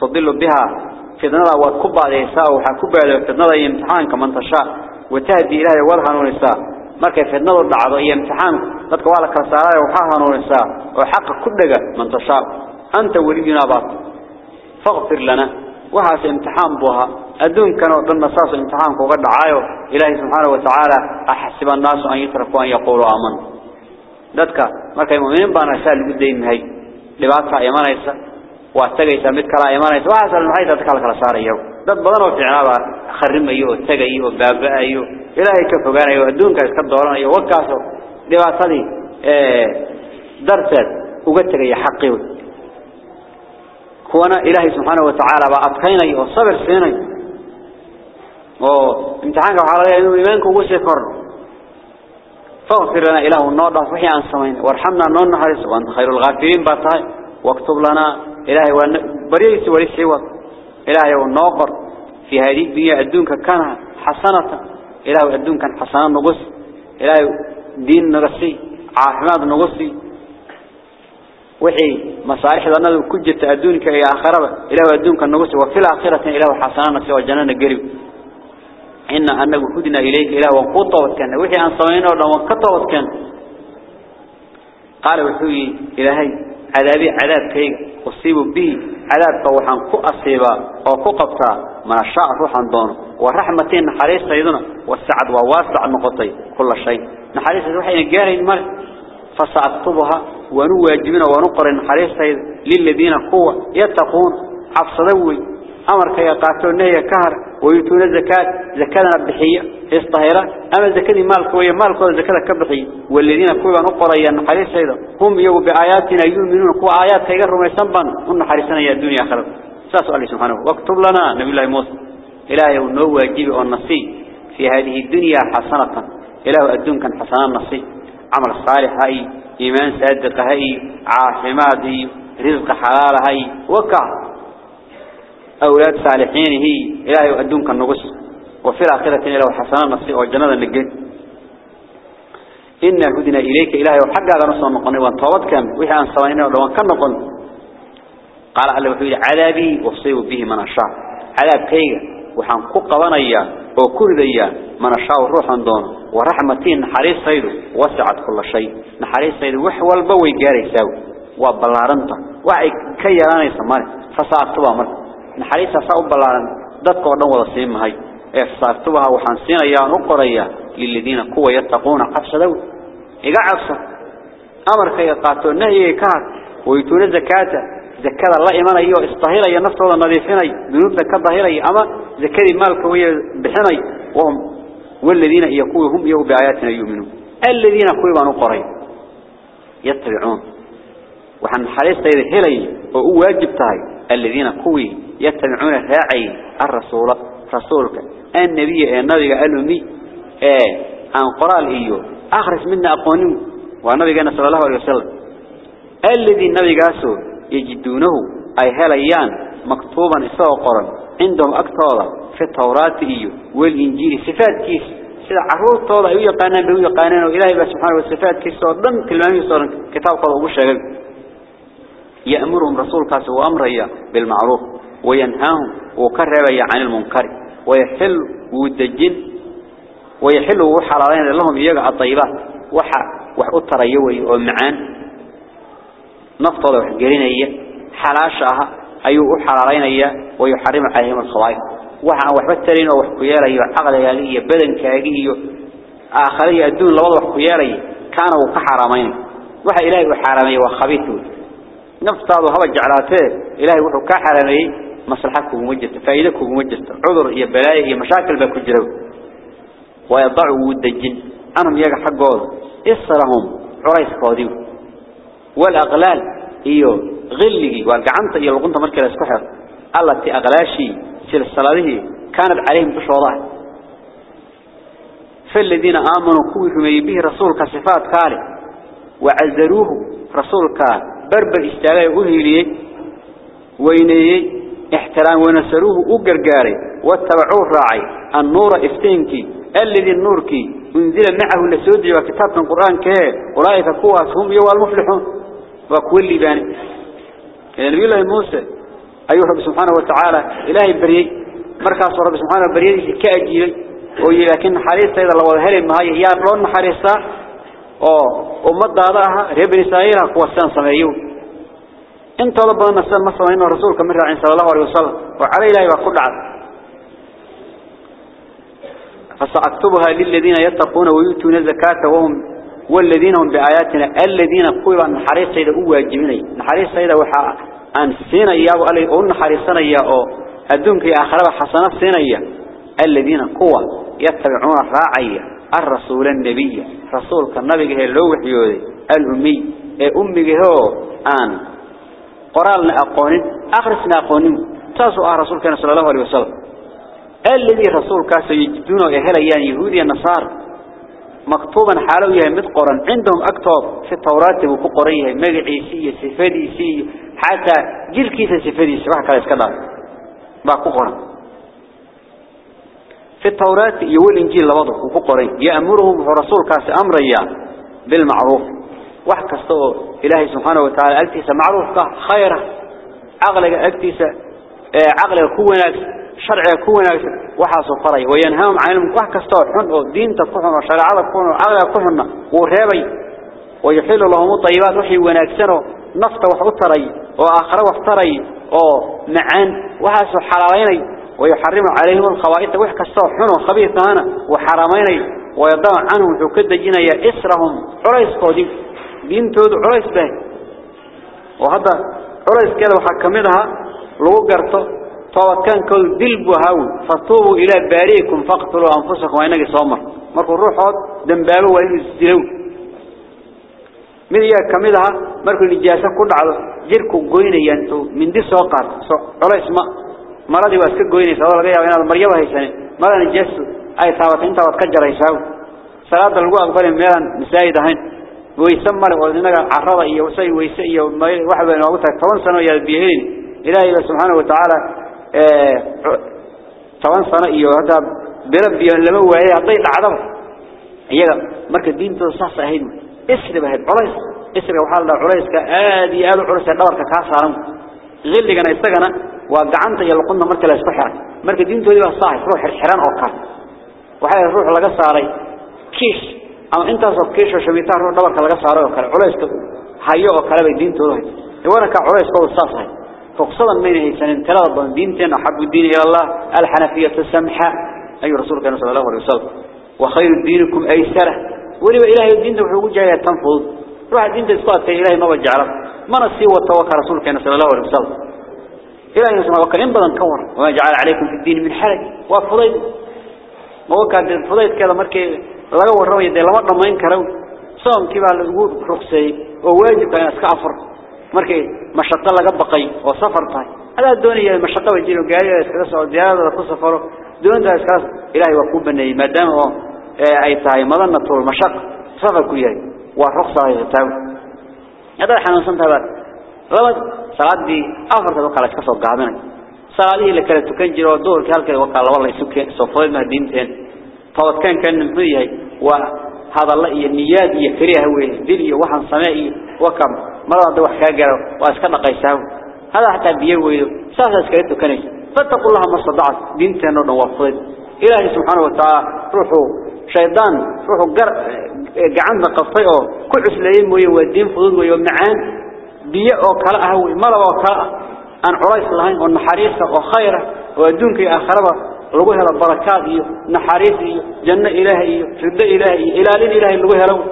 تضل بها فتنة وكبع ليساء وحكبع فتنة امتحان كمن تشاء وتهدي إلهي والها نونساء مركا فتنة الضعض هي امتحان ذاتك والا كساراء وحاها نونساء وحق كلها من تشاء أنت ولينا بات فاغفر لنا وحاس امتحان بها أدون كانوا ضمن نصاص امتحانك وقد عايو إلهي سبحانه وتعالى أحسب الناس أن يتركوا أن يقولوا آمن. ذاتك ما كان مؤمن بان رسال لقدين هاي. لبعض فأيمان يسا واتقى يسا متك على أيمان يسا وحاس المحيطة تكالك لصار إيو ذات بضانه في عنابة خرم أيو واتقى أيو وبابا أيو إلهي كفو كان أيو أدون كان يسكب دوران أيو وقاسو لبعض صدي إيه، درسات وقتك يا حقي كوانا إلهي سبحانه وتعالى بأطخيني وصبر سيني. وامتحانك وحالة إنه إيمانك وقسي فاغفر لنا إله النور وحي عن سمين. وارحمنا النور نحرس. وأنت خير الغافرين بطاي واكتب لنا إلهي بريس وليسيوك إلهي والنوقر. في هذه الدنيا الدنيا كان حسنة. إلهي كان حسنة نقص. إلهي دين نقصي عافماد نقصي. وحي مصالح ذنب كجت الدنيا يا آخرة. الدنيا كان نقصي وفي الآخرة إلهي حسنة نقصي وجنان قريب. إن أنه هدنا إليك إله وقطوت كان وحي عن صمين أولا وقطوت كان قال وحوي إلهي عذابي عذاب كيك أصيب به. عذاب طوحا كو أصيبا أو كو قبطا. من الشاء روحا دونه ورحمتين نحريس سيدنا. والسعد وواسع النقطي كل شيء. نحريس روحي نجاري الملك فسأكتبها. ونواجبنا ونقر نحريس سيد للذين قوة يتقون. عفصدوي. كي يقاتلون نهي كهر ويتون الزكاة. زكاة بحية الطهيرة أما زكاة مالك وهي مالك وزكاة كبحية. والذين كوبا نقرأ النحريس سيدا هم يو بآياتنا يؤمنون. كو آيات كيقروا ما يسنبان هم نحريسنا يا الدنيا آخر سأسأل الله سبحانه. واكتب لنا نبي الله موسى. إلهي ونو واجب والنصي في هذه الدنيا حسنة. إله الدنيا كان حسنة النصي عمل صالح هاي. إيمان صادق هاي عافمات هاي رزق حلال هاي وكا. أولاد صالحين هي إلهي وأدونك النقص. وفي الآخرة إلى حسنا نصي والجنة النجد إنا هدنا إليك إلهي وحقا نصر النقن وانطوات كان وحي عن صوانينا ولو كان نقن قال الله وحيد عذابي وصيب به من الشعب عذاب كيغا. وحان قوانيا وكرديا من الشعب روحا دون. ورحمة نحري صيده وسعت كل شيء. نحري صيده وحول بوي جاري ساو. وبلارنطة وعيك كيراني سمان فصعتوا مر. نحري ساو بلارن. دكتور دم ولا سيم هاي. فصعتواها وحنسين يا نقرية للذين قوة يتقون عفش دو إجا عفش أمر خي قاتو نهي كات ويتون زكاة. زكاة الله إيمان أيوة استهيل يا نفط ولا نديفين أي بنود ذكاة أما زكاة المال كوي بحني وهم والذين يقول هم يقول بآياتنا يؤمنون. الذين كوي بانوا قرين يتبعون. وحن حريصة هلي وواجب تاي. الذين كوي يتبعون راعي الرسول رسولك. النبي النبي قالوا مي إيه عن قرال إيو. أخرس منا اقونيو والنبي قال صلى الله عليه وسلم. الذي النبي قاسو يجدونه أي هليان مكتوبا اساو قرن عندهم اكتوضا في التوراة إيو والإنجيل صفات كيس. سيدا عرور طوضا أيو يقانان بيو يقانان وإلهي سبحانه وصفات كيس. صدن كلمة صورا كتاب قضوا بشغل يأمرهم رسول كاسو وأمريا بالمعروف وينهاهم وكرر عن المنكر ويحل ودجن ويحل وحلالين لهم يجع الطيبات. وح وحطر يوي ومعان. نفط وحجرين هي حلاشها أيو حلالين هي ويحرم عليهم الخوائف وح وحبترين وحكيالا يعقل يالي بدن كاجي آخرية الدون لوضع وحكيالا كانوا كحرامين وح إلهي وحرامي وخبيثه نفتاض هذا جعلاته إلهي وحو كحرامي مصلحتكم وجدت فائدتكم وجدت عذر هي بلاء هي مشاكل بكجروا ويضعوا ودجن أنهم يجا حقهم إصرهم عريس قاديو والأغلال إيو غلقي والقعنط إيو القنطة مركز اسكحر التي أغلاشي سلسلاته كانت عليهم بشوضاء فالذين آمنوا كوهم به رسولك صفات كاله وعزروه رسولك بربر استغاية أهليه وينيه احترام ونسروه وقرقاري واتبعوه راعي. النور افتينكي الذي النوركي أنزل معه لسودي وكتاب القرآن كه أولئك كواس هم يوى المفلحون وكل باني النبي الله موسى أيها رب سبحانه وتعالى. إلهي بريء مركز رب سبحانه بريء كأجيبي ولكن حريصة إذا الله هل ما هي يارلون حريصة. أو أمد هذا رب رسائلها كواسان سمعيون انت ربنا نسأل مثلا إنه رسولك من رعين صلى الله عليه وسلم. وعلى إلهي وقل عد فسأكتبها للذين يتقون ويؤتون الزكاة وهم والذين هم بآياتنا. الذين قولا نحريص سيدا هو واجبيني نحريص سيدا أن سينا إياه وقال أو نحريصنا إياه أدونك يا آخر حسنات سينا إياه الذين قوة يتبعون راعي الرسول النبي رسولك النبي اللوح يودي الأمي أمي هو أن قرالنا أقونين أخرسنا أقونين تاسو آه رسول كان صلى الله عليه وسلم الذي رسول كان سيجدونه إهلا يهودي النصار مكتوبا حالو يهي مدقرا عندهم أكتب في التوراة وكقريه مقعيسي سفديسي حتى جيل كيس سفديسي واحد كلا يسكدار باققرا في التوراة يقول إنجيل لوضع وكقريه يأمرهم رسول كاس أمريا بالمعروف. واحد كستو إلهي سبحانه وتعالى أكتس معروف خيره عقلك أكتس عقلك كونك شرع كونك وحاسو فري وينهاهم عن المكوح كستو حن ودين تكون وشرع كون وعقل كون ورهبي ويحل لهم الطيبات وحي ونكسنه نفط وحطري وآخر وحطري أو معان وحاسو حلاليني ويحرم عليهم الخوائط وح كستو حن وخبيث هنا وحرميني ويضع عنهم حكد جنيا إسرهم. عريس قودي. دين تود عريس به. وهذا عريس كذا وحكمدها لو قرطه. طوات كان كل دلب وهاو فطوبوا إلى باريكم فاقتلوا أنفسكم وإنك صامر. مركوا الروحات دنبابوا وإنه يسجلوا من إياه كمدها مركوا النجاسة كل على جيركوا قوينة ينتو. من دي سوقات على اسماء مرضي واسك قوينة سوال غير وإن المريضة هيساني مرض النجاسة أي طاوات إنت واتكجر هيساو صلاة القوة أقبل ميلان مسايدة هين ويسمر وإنك عرضة إياه وسي ويسي إياه واحد بين وقتها طوان سنة يالبيهين إلهي سبحانه وتعالى طبعا سنة إيوه هذا بربي لما هو هي عطيت عرب هي مركز الدين تصحص أهيد إسر بهد عريس إسر وحال عريس كآدي آل عريس دور ككاسارم غير اللي كان يستغنى وقعنت يلقنا مركز الاستحرة مركز الدين تولي صاحي روح الحران أو كار وحال الروح لقى صاري كيش أما أنت صف كيش وشبيتان روح دور كلقى صاري وكار عريس هيو وكلام الدين تولي وأنا كعريس قول صاصي فقصدا من هي سنة ثلاثة دينتين أحب الدين إلى الله الحنفية السمحة. أي رسول كان صلى الله عليه وسلم وخير دينكم أيسره ولو إلهي الدين تبحث وجهة تنفض روح الدين تسقط في إلهي ما وجعله ما نسي وتوكل رسول كان صلى الله عليه وسلم. إلهي نسمع وكان بدن كور. وما جعل عليكم في الدين من حرج. وفضيل. ما وكان فضيل كذا مركي de lama dhamayn karo soomkii baa lagu ruqsay oo waajibka in iska afar markay mashaqo laga baqay oo safar tahay hada doonaya mashaqo wajiro gaariga iskaga soo diyaarada ku safaro doonta iskaas ilaahay waa ku baneeyay oo ay tahay madana tool mashaq safar ku yahay waa ruqsa ay hada xanuunsan tahay laba salaadii afarta kala iska soo gaabinay salaadii la kala tukan jiro doorkii halkay waxa laba la isu keen soo fooyma diinteen tawad kan muxuu yahay waa hadalla iyo niyaad iyo kariya weey dil iyo waxan sameey wakam مرة ده وحكا جرى واسكت قيساه هذا حتى بيويده ساسا اسكت كنيس فاتقوا الله ما استطعت دينتنا نوفض إلهي سبحانه وتعالى روحوا شيطان روحوا جر جعلنا قصيه كل عسلين موي والدين فضل ويومعان بيئة وكلاء هو مرة وكلاء أن عريس لهين والنحريسة وخيرة ودونك آخرة لغوها البركات نحريس جنة إلهي رد إلهي إلالين إلهي لغوها له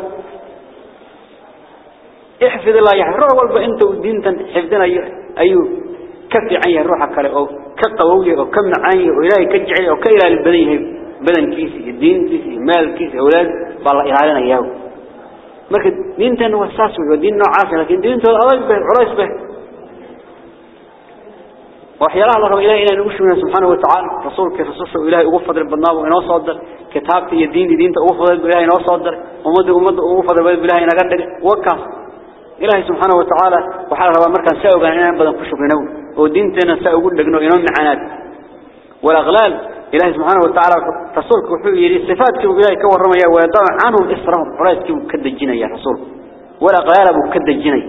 احفظ الله يا روح والبا انت دينتا حفظنا ايو كفي عني روحا كالي أو كالقوولي أو كمنع عني أو إلهي كجعلي أو كيلا البديه بدن كيسي الدين كيسي مال كيسي أولاد بالله اهالنا اياه مركز دينتا نوساس بيه ودين نوع عاصي لكن دينتا اوالي به عرائس به. وحيا الله الله إلهي إلهي نوشمنا سبحانه وتعالى رسولك رسوله إلهي اغفظ البناب وأنا اصدر كتابتي الدين دينتا اغفظ البناب وأنا اصدر ومده ومده اغفظ البناب وأنا اغفظ البناب إلهي سبحانه وتعالى وحال ربا مركان سأوغا إننا بدن كشكرنا ودينتنا سأوغا لقنا إنهم معانات والأغلال إلهي سبحانه وتعالى رسولك وحوه يري صفاتك وإلهي كور رميا ويضع عنهم إسرهم. حرائتك وكد الجنة يا رسول. والأغلال وكد الجنة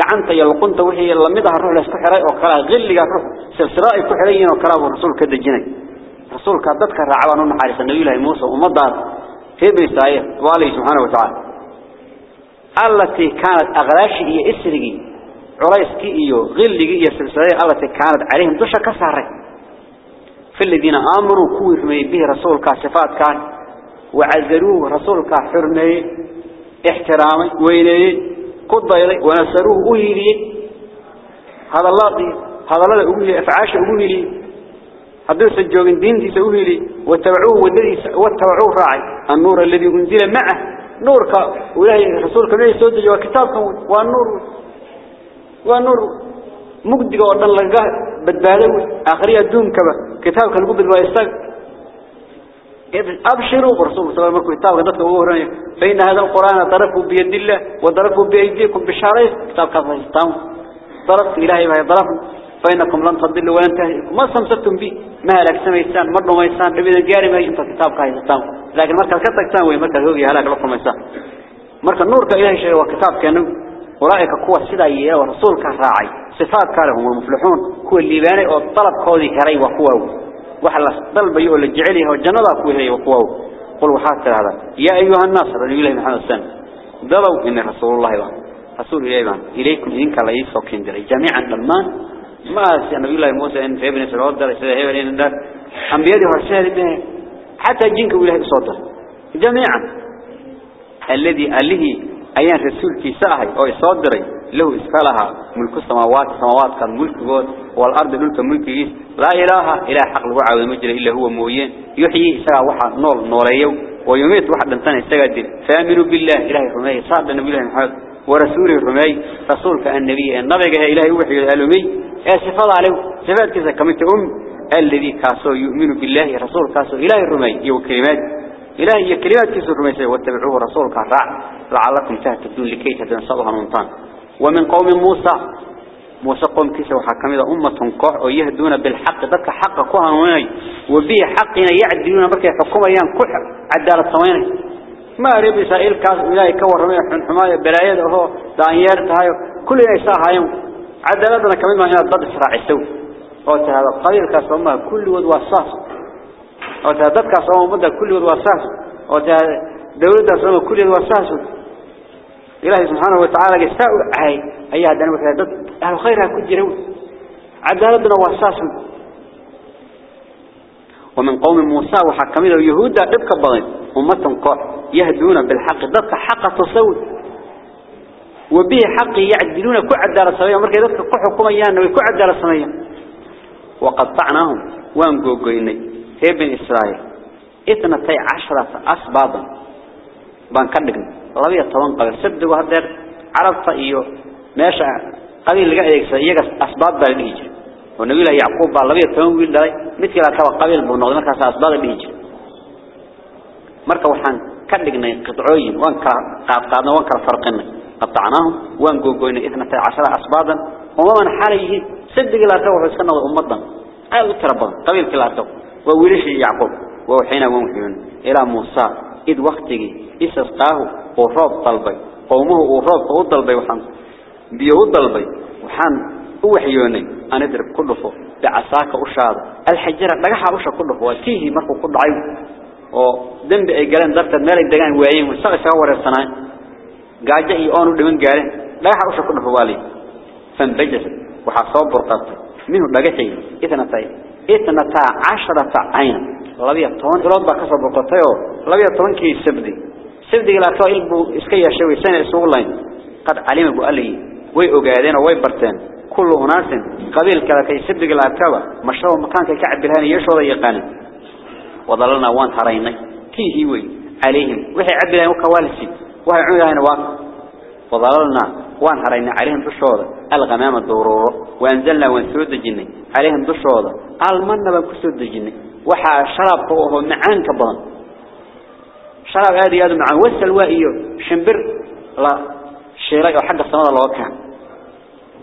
قعنت يلقنت وحي يلمدها الروح لاستحراء وكلا غل لك الروح سلسراء كحرين وكلا ورسول كد الجنة رسول كدتك الرعوان ونحارس النبي الله موسى ومضى. في بيسايا والله سبحانه وتعالى. التي كانت أغلاشي هي إسرقي عريسكي إيو غلقي إيو سلسلية التي كانت عليهم دوشة كسارة. في الذين آمنوا كوي حمي به رسولك صفات كان وعزلوه رسولك حرمي احترامي ويلي قضي ونسروه أهيلي. هذا الله هذا الله أهيلي أفعاش أهيلي. هذا سجوغن دين دي سأهيلي واتبعوه واتبعوه راعي. النور الذي أنزل معه. نورك. وإلهي رسولك من يسود جوا كتابكم والنور والنور مجد قوة لقى بدبالو آخرية دون كبا كتابك المقبل ويستاق أبشروا برسول صلى الله عليه وسلم. كتابك ذاتك وهراني فإن هذا القرآن ضربوا بيد الله وضربوا بأيديكم بشاريس كتاب كفر يستاون ضربت إلهي وهي ضرب فإنكم لن تضلوا ولن تهلكوا ما سمستم به. ما هلك سميسان مرنوا ميسان ربنا الجاري ما ينت كتاب كاي يستاون لكن مركز كتاب وين مركز هو هلاك لكم ميسان مركز نور كإلهي شيء وكتاب كانوا أولئك قوة سداية ورسول كراعي صفات كارهم المفلحون كل اللي باني والطلب كودي كري وقوة. وحلا ضلب يقول الجعليه والجنة كوهي وقوة. قل وحات هذا. يا أيها الناس رضي الله محمد السنة ضلوا إن رسول الله رسول الله إليكم إنك لا يسوكين دري جميعا لما ما سيدنا الله موسى إن في ابن سعود در سيدنا هبل إن در أنبياء ورسال حتى جنك إله صوته. جميعا. الذي أله أيان رسول في ساهي. أو يصدري له إسكالها ملك السماوات. السماوات كان ملك جود والأرض ملك ملك جيس لا إله إله حق الوعى والمجرى إلا هو موين يحيي ساعة واحد نور نوريو ويميت واحد انتان يستقدر فآمنوا بالله. إله الرمي صعب النبي الله محمد. ورسوله الرمي رسولك النبي النبي إلهي وحي الألمي صفات عليه صفات كذا كمت أم الذي كاسو يؤمن بالله رسول كاسو إلهي الرمي يو كلمات. إلهي كلمات كسر الرمي واتبعوه رسولك الرع لعلكم تهتدون لكي تتنصبها منطان ومن قوم موسى موسى قوم كيسا وحكمي أمة كوح ويهدون بالحق. ذلك حق كوها وبه حقنا يعدلون بركة يحكم أيام كوح عدالة صويني ما رب إسرائيل كاس إلهي كور رمي حماية بلايد وهو دانيار تهايو كل يساها يوم. عدالتنا كمان ما هنا ضد إسرائيل سوي أو هذا قليل كاس أمة كل ود وصاص. أو ضد كاس أمة كل ود وصاص. أو دولة أمة كل ود وصاص. إلهي سبحانه وتعالى يستاء هاي أي هذا أنا ضد. أهل خيرها كجرون عدالتنا وصاص. ومن قوم موسى وحكمين اليهود ابقى بغين أمة قاع يهدون بالحق. ذلك حق تصوي وبه حق يعدلون كل عدالة سمية مركز ذلك كل حكومة يانا وكل عدالة سمية وقطعناهم. وانقوقيني هي بن إسرائيل. اثنتي عشرة أسبابا. بانكدقن ربيع طبعا قبل سبدوا هدر عربت إيو ماشى. قبيل لقى يكسر يجس أسباب بالنيجر والنبي له يعقوب قال ربيع طبعا ويل ده مثل كلا قبيل بنوض مركز أسباب النيجر مركز وحن كدقنا قطعين وان قاطعنا وان فرقنا. قطعناهم وان جوجوين إثنى عشر أسبابا وما من حاله صدق لا توه سكنا أمضا. أي تربى قبيل كلا تو. وولش يعقوب وحين ومحيون. إلى موسى إذ وقته إسسقاه وروب طلبي. قومه وروب طلبي وحن. بيو طلبي وحن. وحيوني أنا أدرب كله فوق. بعساك أشاد الحجرة لقاها أشا كله فوق. تيه مركو كله عيو ودنب أي قلن درت مالك دقان وعيين وساق شاور السنين قاجة إيقانوا لمن قالين لقاها أشا كله فوالي فانبجس وحصاب برقبت منه لقيتي إثنتين إثنتا عشرة عين لبيا طوان إلوض بقى كسب برقبتيو لبيا طوان كي سبدي سبدي لا تو إلبو إسكيا شوي سنة سوغلين قد علم بو ألي وي أقادين وي برتين كل أناس قبيل كذا كي سبدي لا توا مشروع مكان كي كعب بالهاني يشوى يقان وظللنا وان هرينا كي هيوي عليهم. وحي الله وكوالسي. وحي عودها نواق وظللنا وان هرينا عليهم دشوضة الغمام الدورور وانزلنا وانسود الجنة عليهم دشوضة المنة بكسود الجنة وحا شراب قوه معان كبضان شراب هذه هذا معان والسلواء إيو شنبر. لا. شيري وحق السماء الله كان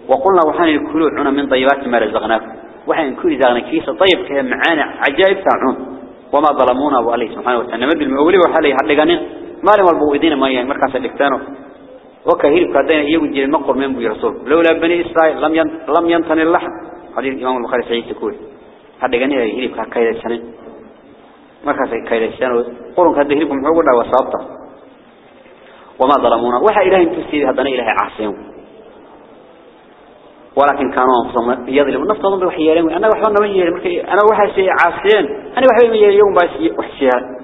وقلنا وحان يكلوا عنا من طيبات ما رزقناكم. وحان كل ذانا كيس طيب كه معانا عجائب تاعون وما ظلمونا أبو عليه سبحانه وتعالى مد المؤولي وحالي حلقانين ما لهم البوئدين ما يعني مركز الاكتانو وكهيل كادين يوجد المقر من بي رسول لولا بني إسرائيل لم. لم ينتن اللحم حديث إمام البخاري سعيد تقول حلقانين يهيل كاكايد السنين مركز كايد السنين قولون كاد هيلكم حقولا وصابتا وما ظلمونا وحا إلهي تسيد هدنا إلهي عاصيهم ولكن كانوا يظلمون. نفتهم بوحيالهم أنا وحنا من يهل أنا وحى شيء عاصيين أنا وحى من يهل يوم بس وحشيها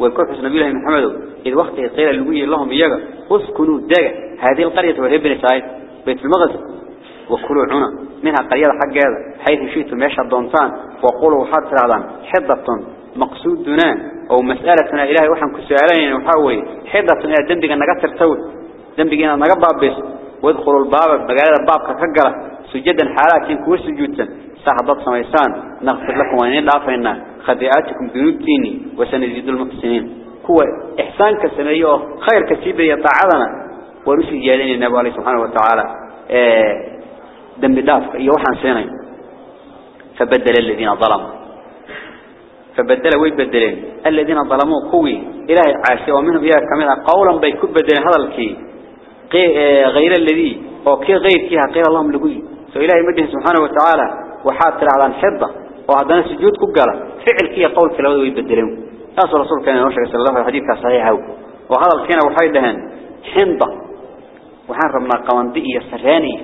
ويقول حسن نبي الله محمد. إذ وقت قيل اللوي لهم إياه اسكنوا الدجا هذه القرية وهي بن سعيد. بيت المغز وكلوا عنا. منها قرية حق هذا. حيث شئتم ماشى الضنطان وقولوا حتى هذا حضة مقصودنا أو مسألتنا إلهي وحن كسؤالين وحاوي. حضة إلى دنبك النجات ترتوي إن النجات باب بس. وادخلوا الباب بقال الباب كفجرة سجدا حالات كوا سجودا. سحضت سميسان. نغفر لكم وإن دافعنا خطيئاتكم ذنوبتيني وسنزيد المحسنين. كوا إحسان كسميه خير كسيب يطاعدنا. ونسي جالين النبي عليه سبحانه وتعالى. دم دافق يوحان سينين فبدل الذين ظلموا. فبدل ويبدلين الذين ظلموا قوي. إلهي عاشي. ومنهم إياه كمينة قولا بيكب بدلين. هذا الكي. غير الذي أو كي غير كيها قيل اللهم لقوي. سو إلهي مده سبحانه وتعالى تلعب عن حبة وهذا سجود كقالة فعل كي قول كلا ويبدلين أصل رسول كان ينشر صلى الله عليه الحديث صحيح وهذا الكينا وحيدهن حنضة ربنا قواندئي السراني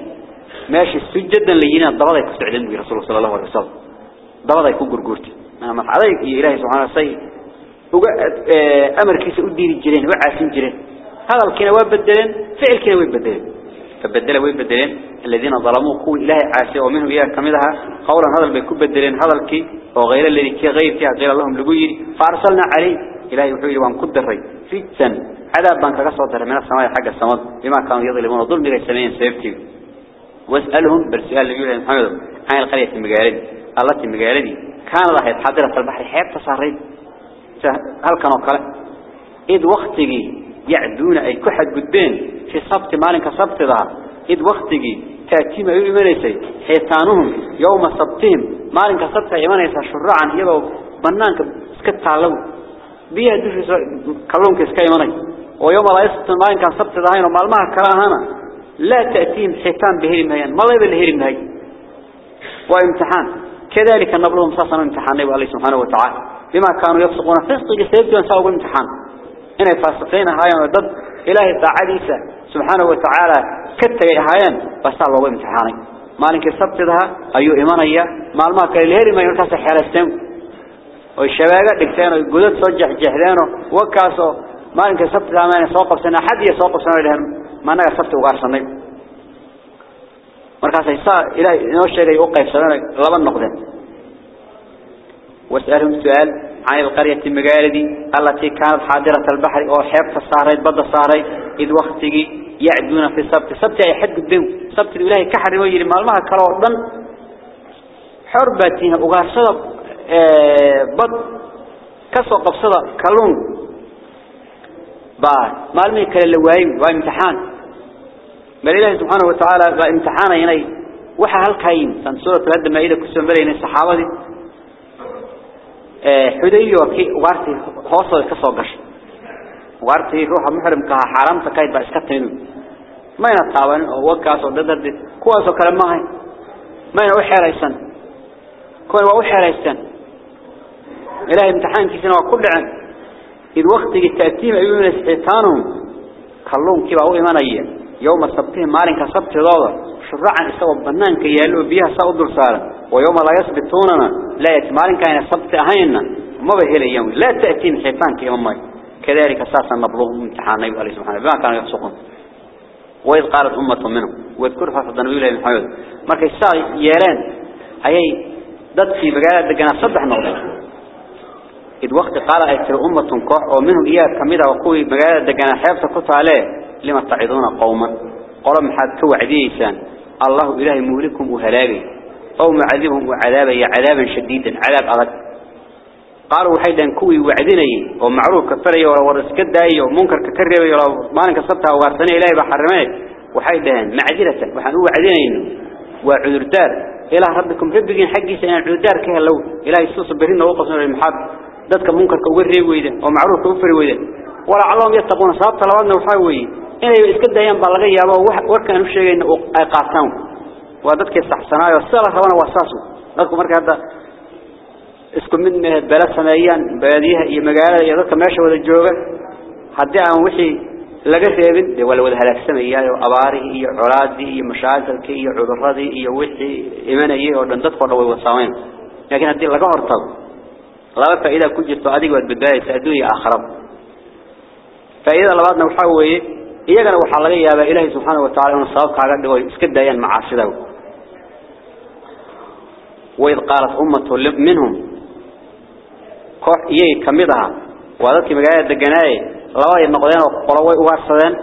ماشي سجدا لينا يكون سعدين برسول الله صلى الله عليه وسلم. ضبط يكون قرقورتي ما عليك يا إلهي سبحانه وتعالى أمر كيس أدير الجرين وعاسين جرين هذا الكنا ويبدلين فعل كنا ويبدلين فبدل ويبدلين الذين ظلموا قول إلهي عاسي ومنهم إياه كمدها. قولا هذا اللي بيكون بدلين. هذا الكي وغير الذي كي غير كي غير اللهم لقوي فأرسلنا عليه إلهي وحيري وأن قد الري. في السن عذاب بانك قصة من السماء حق السماء بما كانوا يظلمون. ظلم غير سمين سيبتي واسألهم برسال لجوله محمد. عن القرية المقالدي الله المقالدي كان الله يتحضر البحر حيب تصاريد هل كانوا قال إذ وقتي يعدون أي كحد قدين في سبت مالك سبت ذا. إذ وقتي تأتيم أيو إيمانيسي حيطانهم يوم سبتهم مالك سبت إيمانيسا شرعا يبقوا بنانك اسكت تعلو بيها دوش كلونك اسكا إيماني ويوم لا يسبت مالك سبت ذا هنا ومالمها كراهانا. لا تأتيهم حيطان بهير مهيان ما لا يبقى الهير مهي وامتحان. كذلك نبلهم صاصا امتحان نبي الله سبحانه وتعالى. بما كانوا يفسقون. فسق سيبتوا نساووا امتحان. إنه فاسقين هايان ضد إلهي تعاليسا سبحانه وتعالى كتغي هايان بس الله امتحاني مالك السبت ذا أيو إيمانيا مالما كان الهير ما ينتص حالستين. والشبابة دكتين ويقودت صجح جهدانه وكاسو. مالك السبت ذا ما يسوقف سنة حد يسوقف سنة لهم ما نقى السبت markaas ay saa ilaahay inoo sheegay oo qaybsadaan laba noqdeen wasaalhum su'aal عن القرية المقالدي التي كانت حاضرة البحر أو حيب تصاريد بدا صاريد إذ وقتي يعدون في سبت. سبت أي حد قدام سبت الإلهي كحر ويجري مالمها كالوردن حربتها وغارصة بد كسو قبصة كالون با مالمي كاللواي وامتحان بل الله سبحانه وتعالى امتحانا يني وحا هالكاين سان سورة الهدى ما إذا كسو مرين الصحابة حدي وكي وارتي هوصل كسو قش وارتي روح محرم كها حرام تكايد بأسكتين ما ينطاوان وكاسو ددد كواسو كلمة هاي ما ينوي حريسان كوي ووي حريسان إلهي امتحان كيسنا وكل عن إذ وقت التأتيم أيون السحيطانهم كلهم كيف أو إيمانيا يوم السبتين مالك سبت ضوضة شرعا استوى بنان كي يالو بيها سأدر سارا ويوم لا يثبتوننا لا يتمالك كان السبت أهينا ما بهل اليوم لا تأتين حيطان كي أمي كذلك أساسا نبلغهم نبي الله سبحانه. بما كانوا يفسقون. وإذ قالت أمة منهم واذكر فقد نبي الله محمد. مركز الساعة يالان أي ضد في بقالة دقنا صبح نوضة إذ وقت قال أيتر أمة كوح ومنهم إياه كميدة وقوي بقالة دقنا حيبت كنت عليه. لما تعظون قوما؟ قال محاد كوعديسان الله إله مهلكم وهلاقي أو معذبهم وعذابا عذابا شديدا عذاب أغد. قالوا حيدا كوي وعدني ومعروف كفري ورس كداي ومنكر ككربي ولا ما انك صبتها وغارسني إلهي بحرمي وحيدا معذرة وحنو وعدني. وعذر دار إله ربكم ربكين حقي سنة عذر دار كه لو. إلهي السوس برهن وقصنا المحاب. ذاتك منكر كوري ويدا ومعروف كفري ويدا ولا علهم يتقون صابت لبادنا وحاوي. إنه إسكده ينبلغي يابا وحكا نفسي أقاطنه وعددك السحسنايا والسالة هو وصاصه لكم مركب هذا إسكم من بلد سمائيا بلديها إيه مقالة إيه يددك ماشي وذي الجوغة حد يعمل وحي لقف يا ابن ولا وذي هلاف سمائيا وأباري إيه علادي إيه مشاعزلك إيه عبرادي إيه, إيه وحي إيمان إيه, إيه وندتك الله وصاوين. لكن هدي لقاء ارتب الله بفا إذا كنت جدت أدي قد بداية سأدوني آخرب فإذا لبعضنا وحاوه iyagana waxaa laga yaabaa ilaahay subxaanahu wa tacaala inuu sabab kaaga dhigo iska daayaan macaasida waid qaalat ummatu minhum koox iyay ka mid aha waa dadkii magaalada deganaaye labaday noqdeen oo qolo way ugaarsadeen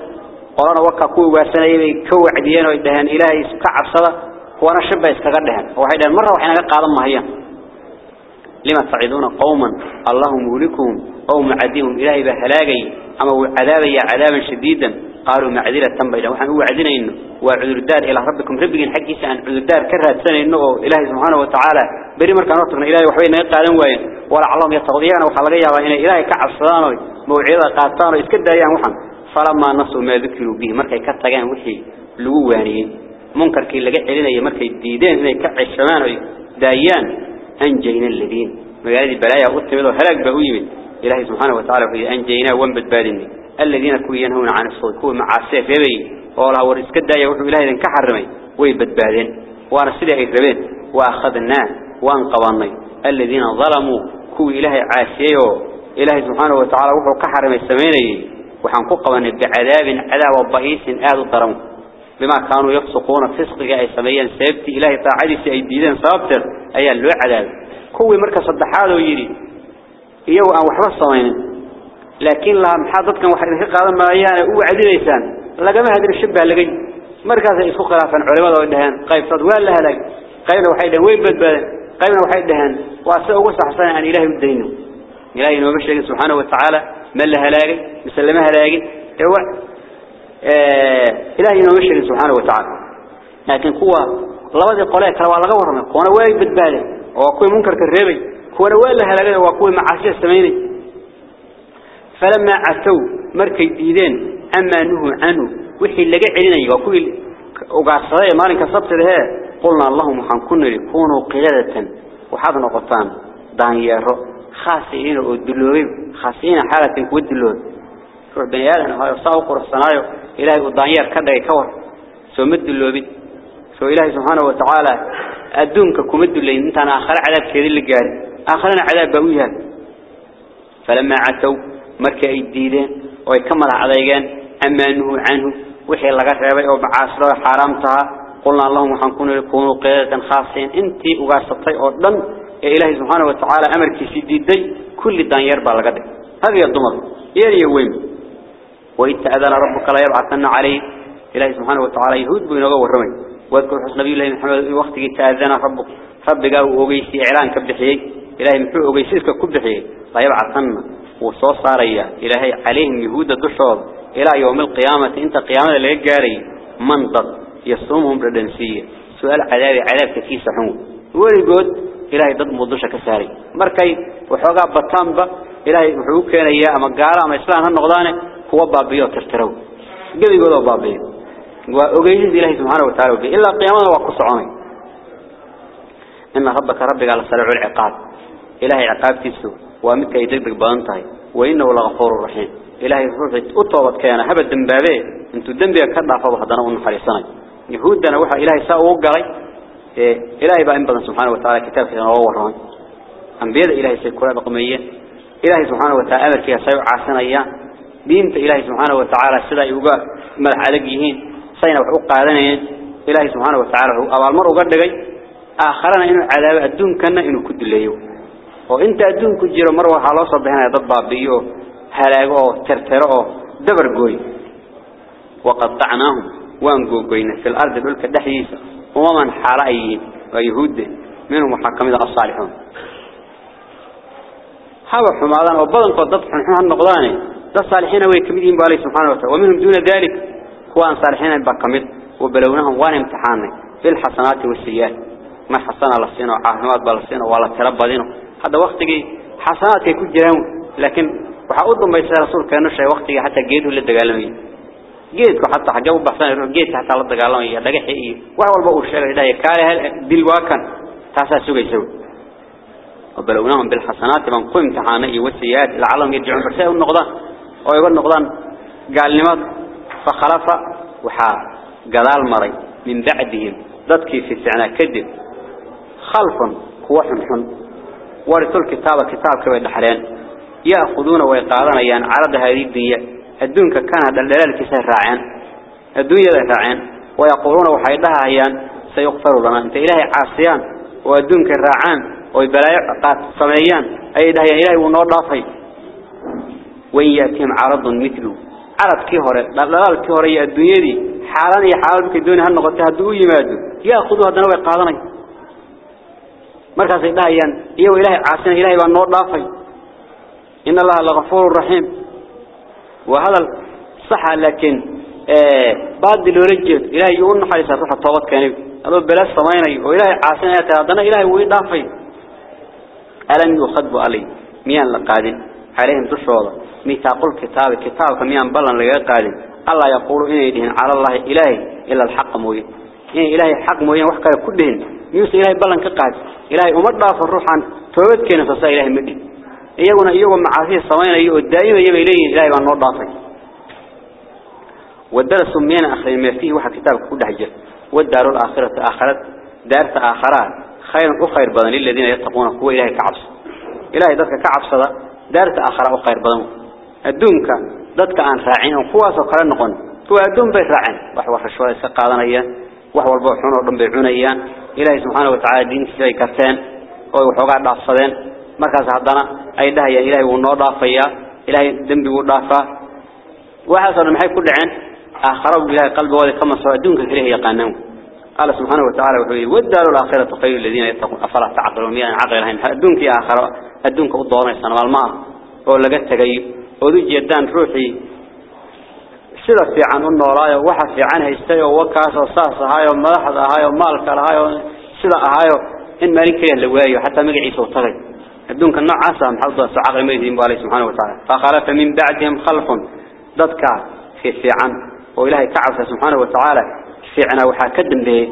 qolana wakaa ku ugaarsanayay bay ka wacdiyeen oo ay dhaheen ilaahay ka cabsada كوانا شبه استقدها وحيدا مرة وحين قادم مهيا لما تعيدون قوما الله مولكهم أو معديهم إلهي بهلاقي أما عذابا عذابا شديدا قالوا معذرة تنبيلا وحن هو إنه وعذر الدار إلى ربكم ربكم حقي سأن عذر الدار كرهت سنة إنه إلهي سبحانه وتعالى. بري مركان ربكم إلهي وحوينا يقعدون وين. ولا علام يتغضيان وحلقيا وإن إلهي كعب صدانه موعظة قاتان وإسكد يا محمد فلما نصوا ما ذكروا به مركي كتغان وحي لغوانيين منكر كي لقى علينا مركي ديدين إنه كعب الشمان دايان أنجينا الذين. مقالة بلايا أتمدوا هلاك بأويمن إلهي سبحانه وتعالى أنجينا وانبت بالني. الذين كوي ينهون عن الصوت. كوي مع السيف يبي. والله ورزق الدايا وحو إلهي ذن كحرمي. ويبت بالن وأنا سيدة إكربين وأخذناه وانقواني الذين ظلموا. كوي إلهي عاسيه إلهي سبحانه وتعالى وحو كحرمي السميني وحن قواني بعذاب عذاب بئيس آذ الضرم بما كانوا يفسقون فسقك أي سميا سيبتي. إلهي تعالي سيديدين صابتر. أي اللو عذاب كوي مركز صدحاده يري. إيو أن وحبا الصمين لكن لها محاضتكم وحبا قادم ملايان أو عدليسان لقما هذه الشبه لقي مركز يسوق خلافا علماء ودهان قيب صدوان لها لقي قيبنا وحيدا وين بدبال قيبنا وحيدهان وأسأل وصح حسنا عن إلهي الدين إلهي نوبشك سبحانه وتعالى. من لها لاقي مسلمها لاقي هو آه إلهي نوبشك سبحانه وتعالى. لكن قوة labadii qole kale waa laga waramay kuwana way badbaadeen oo kuwa munkarka reebay kuwana waa la halagay celinay waa kuwa ugaarsaday maalinka sabtida he qulna allahum waxaan ku niri kunu qiladatan waxaad noqotaan daanyeero khaasiina oo duloobay khaasiina xaalatan ku duloobay ruux bani aadan oo saa u quruxsanaayo ilaahay uu daanyeer ka dhigay ka war soo mid duloobay سو إلهي سبحانه وتعالى أدونك كمد اللي انت أنا آخر عذاب كذي اللي قال آخرنا عذاب بويها فلما عتوا مركا الديدين ويكمل عليهم أمانه عنه وحي الله قرأبي أو بعاصره حرامتها قلنا اللهم حنكون لكونوا قيادة خاصين انتي وقاستطيع أردن يا إلهي سبحانه وتعالى أمرك سيدي كل دان يربى لقدك هذه الضمر يلي يوين وإذ تأذن ربك لا يبعثن عليه إلهي سبحانه وتعالى يهود بينه ورمي واذكر حسن نبي الله محمد في وقت تأذن ربك ربك وغيسي إعلان كبحيي إلهي محو وغيسيسك كبحيي لا يبعثن وصوص صاريا إلهي عليهم يهود الدشور إلى يوم القيامة إنت قيامة لك جاري. يصومهم ردنسية سؤال عذاب عذاب كثير سحون ورقود إلهي ضد مضوشة كساري. مركي وحوقع بطانبا إلهي محوك كان إياه أما قارا أما إسلام هالنقضانة هو بابيو ترترو. قد يقولوا بابيو. وأجيز إلهي سبحانه وتعالى. وفي إلا قيامنا وقصعوني إن ربك ربك على سرع العقاب. إلهي عقاب تسو. ومتك يدقدق بانتهي وإنه لغفور رحيم. إلهي روحي أطوبت كان هبا الدنبابي انتو الدنبي كدع فضحدنا ونحريصاني يهودنا وحا إلهي ساء وقري. إيه إلهي بقى انبضا سبحانه وتعالى كتاب في نوورهان أنبياء إلهي سيكولا بقمية إلهي سبحانه وتعالى أمر كيها سيوع عاسنا إياه. دينت إلهي سبحانه وتعالى سيدا يوقع ملح sayna wax u qaadanayeen ilaahay subhanahu wa ta'ala uu abaal mar uga dhigay aakharana inuu cadaab adduunkana inuu ku dileeyo oo inta adduunku jiro mar waxa loo soo bixinaya dad baabiyo halaago oo tirtiro oo dabar gooy waqata'nahum waan googoyna fil ardi dhulka dhaxdiisa umaman xalaayin wa yahuud minhum waxa kamid ah salihun haba xumaadan oo badan qod dad xun xun noqdaan dad saalixiina way kamid yihiin baalay subhanahu wa ta'ala minhum duna dhalik kuwان صالحين بكمل وبلونهم وان امتحاني في الحسنات والسيئات ما حسنا لسينا وعاهمات بلسينا ولا تربدينه هذا وقتي حسنات يكون جرام. لكن ما يصير رسول كانوا شيء وقتي حتى جيد ولا دجالمي جيدك حتى حجوا بحسن جيد حتى لا دجالمي دجح إيه. وهو البؤوس شيء ده يكاره بالواكن تاسع سوي سوي وبلونهم بالحسنات من قم امتحاني والسيئات. لعلهم يرجعون برسائل النقضان يقول النقضان قال لماذا فخلف وحا قدال مري من بعدهم. ضدك في السعنة كذب. خلف كوح حن. ورثوا الكتاب كتاب كبير حلين يأخذون ويقارن يعني عرض هذه الدنيا. الدنيا كان هذا الليل كسر راعين الدنيا راعين ويقولون وحيدها هيان سيغفر لنا. أنت إلهي عاصيان. والدنيا الراعان ويبلايع قات سميان أي ده إلهي ونور ضافي. وإن يأتيهم عرض مثله. عرض كهورة دلال كهورة الدنيا دي. حالان يا حال كدون هالنقطة هدو يمادو. يأخذوا هذا مركز إلهيان إيو إلهي عاسنا إلهي بالنور ضافي إن الله لغفور رحيم وهذا صح لكن بعد الورجل إلهي يقول نحرس الروح الطوبات كان هذا بلاس سميني وإلهي عاسنا يتعدنا إلهي ويضافي ألم يخذوا علي ميان لقادين عليهم تشوضا ميثاق الكتاب كتاب كميان بلن لغا الله يقول إن يدهن على الله إلهي إلا الحق موين إن إلهي حق موين وحكا كلهن ميوس إلهي بلن كقاد إلهي أمرنا في الروح عن توبت كينا فصا إلهي مدين إيقنا إيقنا معاثيه السمين إيقنا الدائمة إيقنا إليه إلهي بان نور ضافي والدرس مين أخرين ما فيه وحا كتاب كل حجر والدار الآخرة آخرت دارت آخرات خير أخير بدن للذين يتقون هو إلهي كعبس. إلهي ذاتك كعبس دارت آخر أخير بدن. الدونك ذاتك عن راعين وقواس وقال نقن. هو الدون بيت راعين وحوى رشوة سقادنا إياه. وحوى البوحون ورم بيعون إياه. إلهي سبحانه وتعالى دين سيئي كرتين وحوى ضعفصدين مركز هدنا أي ده يا إلهي ونور ضعفيا إلهي دنبي وضعفا وحصل محي كل عين آخر إلهي قلبه وذي كما سوى دونك كليه يقانون قال سبحانه وتعالى وحوي والدار الآخرة خير الذين يتقون. أفلا تعقلون ميان عقل لهم الدونك يا آخر الدونك الضوء السنة والماء ولا قد تجيب وذو جدان روحي. Sida fiican u noolaayo waxa fiican haystay oo wakaas oo saas ahaayo madaxda ahaayo maalka ahaayo sida ahaayo in maalin kaliya la waayo hatta magaciisa uu tagay adduunka noocaas ah maxaa soo aqal meeyeen baa subhanahu wa ta'ala fa khalafa min ba'dihim khalfun dadka fi fiican oo ilaahay ka cabsa subhanahu wa ta'ala fiicna waxa ka dambeeyay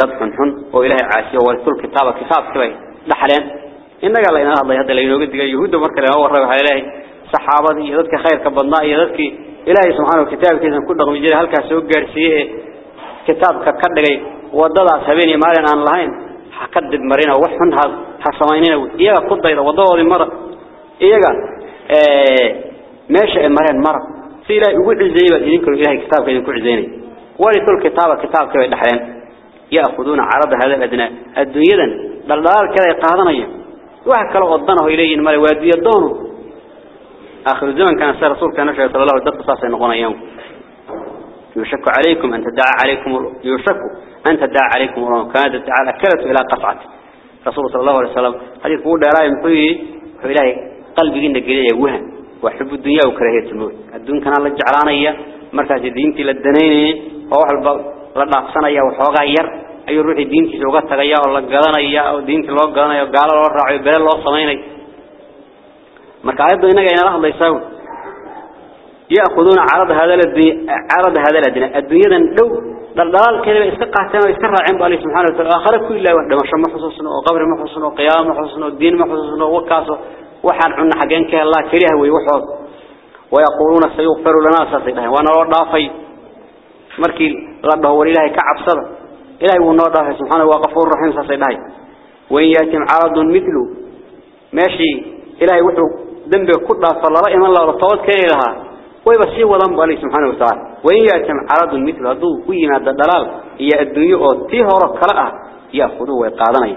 dad xun xun oo ilaahay caasiyo wal kitaaba kitaabkii dhaxleen innaga la inaa hadlay hadda la inooga digay yahuudda marka la warrabo waxa ilaahay saxaabadii iyo dadka khayrka badnaa iyo dadkii إلهي سبحانه الكتاب كذا كل دغم جري هل كسوق جرسيه كتاب ككد جاي وضلا سبيني مالنا عن لاين حكد مرينا وحن هذا حسوانينا وياك قط ضيرا وضوا المرة ياك ماشي المرين مرة. سيلا يقول زي بس يذكر إلهي كتاب كذا كل زيني ورسول كتاب كتاب كذا الحين يأخذون عرض هذا الأدنى. الدنيا بل لا الكلام قاضنا يه وهكذا قضناه إليه المال وادي الدونه آخر الزمن كان سير رسول كان صلى الله عليه وسلم صاص نقول يوم يشك عليكم أن تدعى عليكم يشك أن تدعى عليكم كانت تعالى أكلت إلى قطعة. رسول صلى الله عليه وسلم حديث قول دراي محيي إلهي قلبي جند قليل وهن. وحب الدنيا وكراهية الموت. الدنيا كان الله جعلانية مركز دينتي للدنين ووحل لنقصنية وحوغا ير أي روح دينتي لوغا تغيا ولا قادنيا أو دينتي لوغا قادنيا وقال الله الرعي بل الله صميني. مركعات دينا جينا الله ضيصاو يأخذون عرض هذا الدين عرض هذا الدين الدنيا لو دلال كذا استقاه تما استرع عين بالله سبحانه وتعالى آخر كل لا ما شم حصصنا وقبر ما وقيام ما ودين الدين ما حصصنا وكاسه وحن عنا الله كله كريه ويوحص ويقولون سيغفر لنا صدقه وأنا رضا في مركيل ربه هو الله كعب صدر إله ونرضا في سبحانه وقفور رحيم صدقه وإن يأتي عرض مثله ماشي إله وحوك ذنبه كل إما الله رطوات كي لها ويبسي وضم بالي سبحانه وتعالى. وإن يأتم عرض مثل هذو وينا الدلال هي الدنيا تيه ركلأه يأخذوا ويقاضني.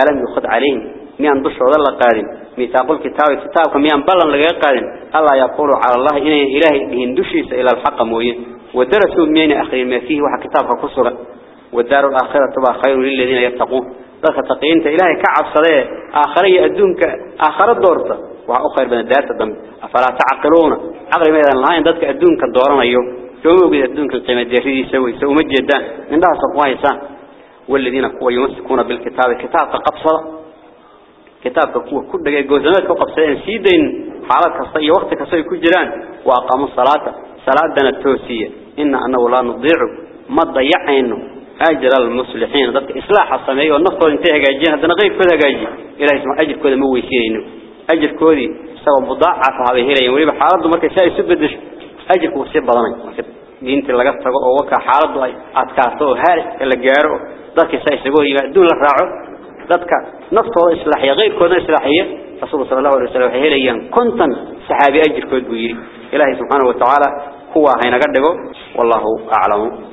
ألم يخذ عليهم. ميان دشوا ذل قادم. ميثاق الكتاب الكتاب كميان بلن لغا قادم. الله يقول على الله إن إلهي. بهن دشيس إلى الحق موين ودرسوا من أخير ما فيه وحا كتابها كسرة. والدار الآخرة تبقى خير للذين يتقون. ذلك تقينت إلهي كعب صديه آخرية أدونك. آخر الدورة. وأخير بين الدارة الدم. أفلا تعقلون؟ عقل ماذا الهين ذلك أدونك الدوران أيوه يوم يوجد أدونك القيمة الدارية يسوي يسوي مجدا من ده صفواه إنسان والذين قوة يمسكون بالكتاب الكتاب قبصة كتاب قوة كل دقيقة جوزنات قبصة سيدين. حالات كصية وقت كصية كجران وأقاموا الصلاة. صلاة دنا التوسية. إن أنه لا نضيع ما ضيعينه أجر المصلحين. ضد إصلاح الصمي والنفط انتهى جاجين هذا غير كذا جاجي إلى اسمه أجر كذا مو يصيرينه أجر كذي سوى مضاعف هذه هي يوم يبقى حالته ما كشاي سبدش أجر كوسي بدني دينتي لقى تقول وكا حالته أتكاسو هاري اللي جاره ضد كشاي سجوا يبدون الراعو ضدك نفط إصلاحية غير كذا إصلاحية رسول صلى الله عليه وسلم هي كنتم صحابي أجر كذا بيجي إلهي سبحانه وتعالى هو هنا قدقه والله أعلم.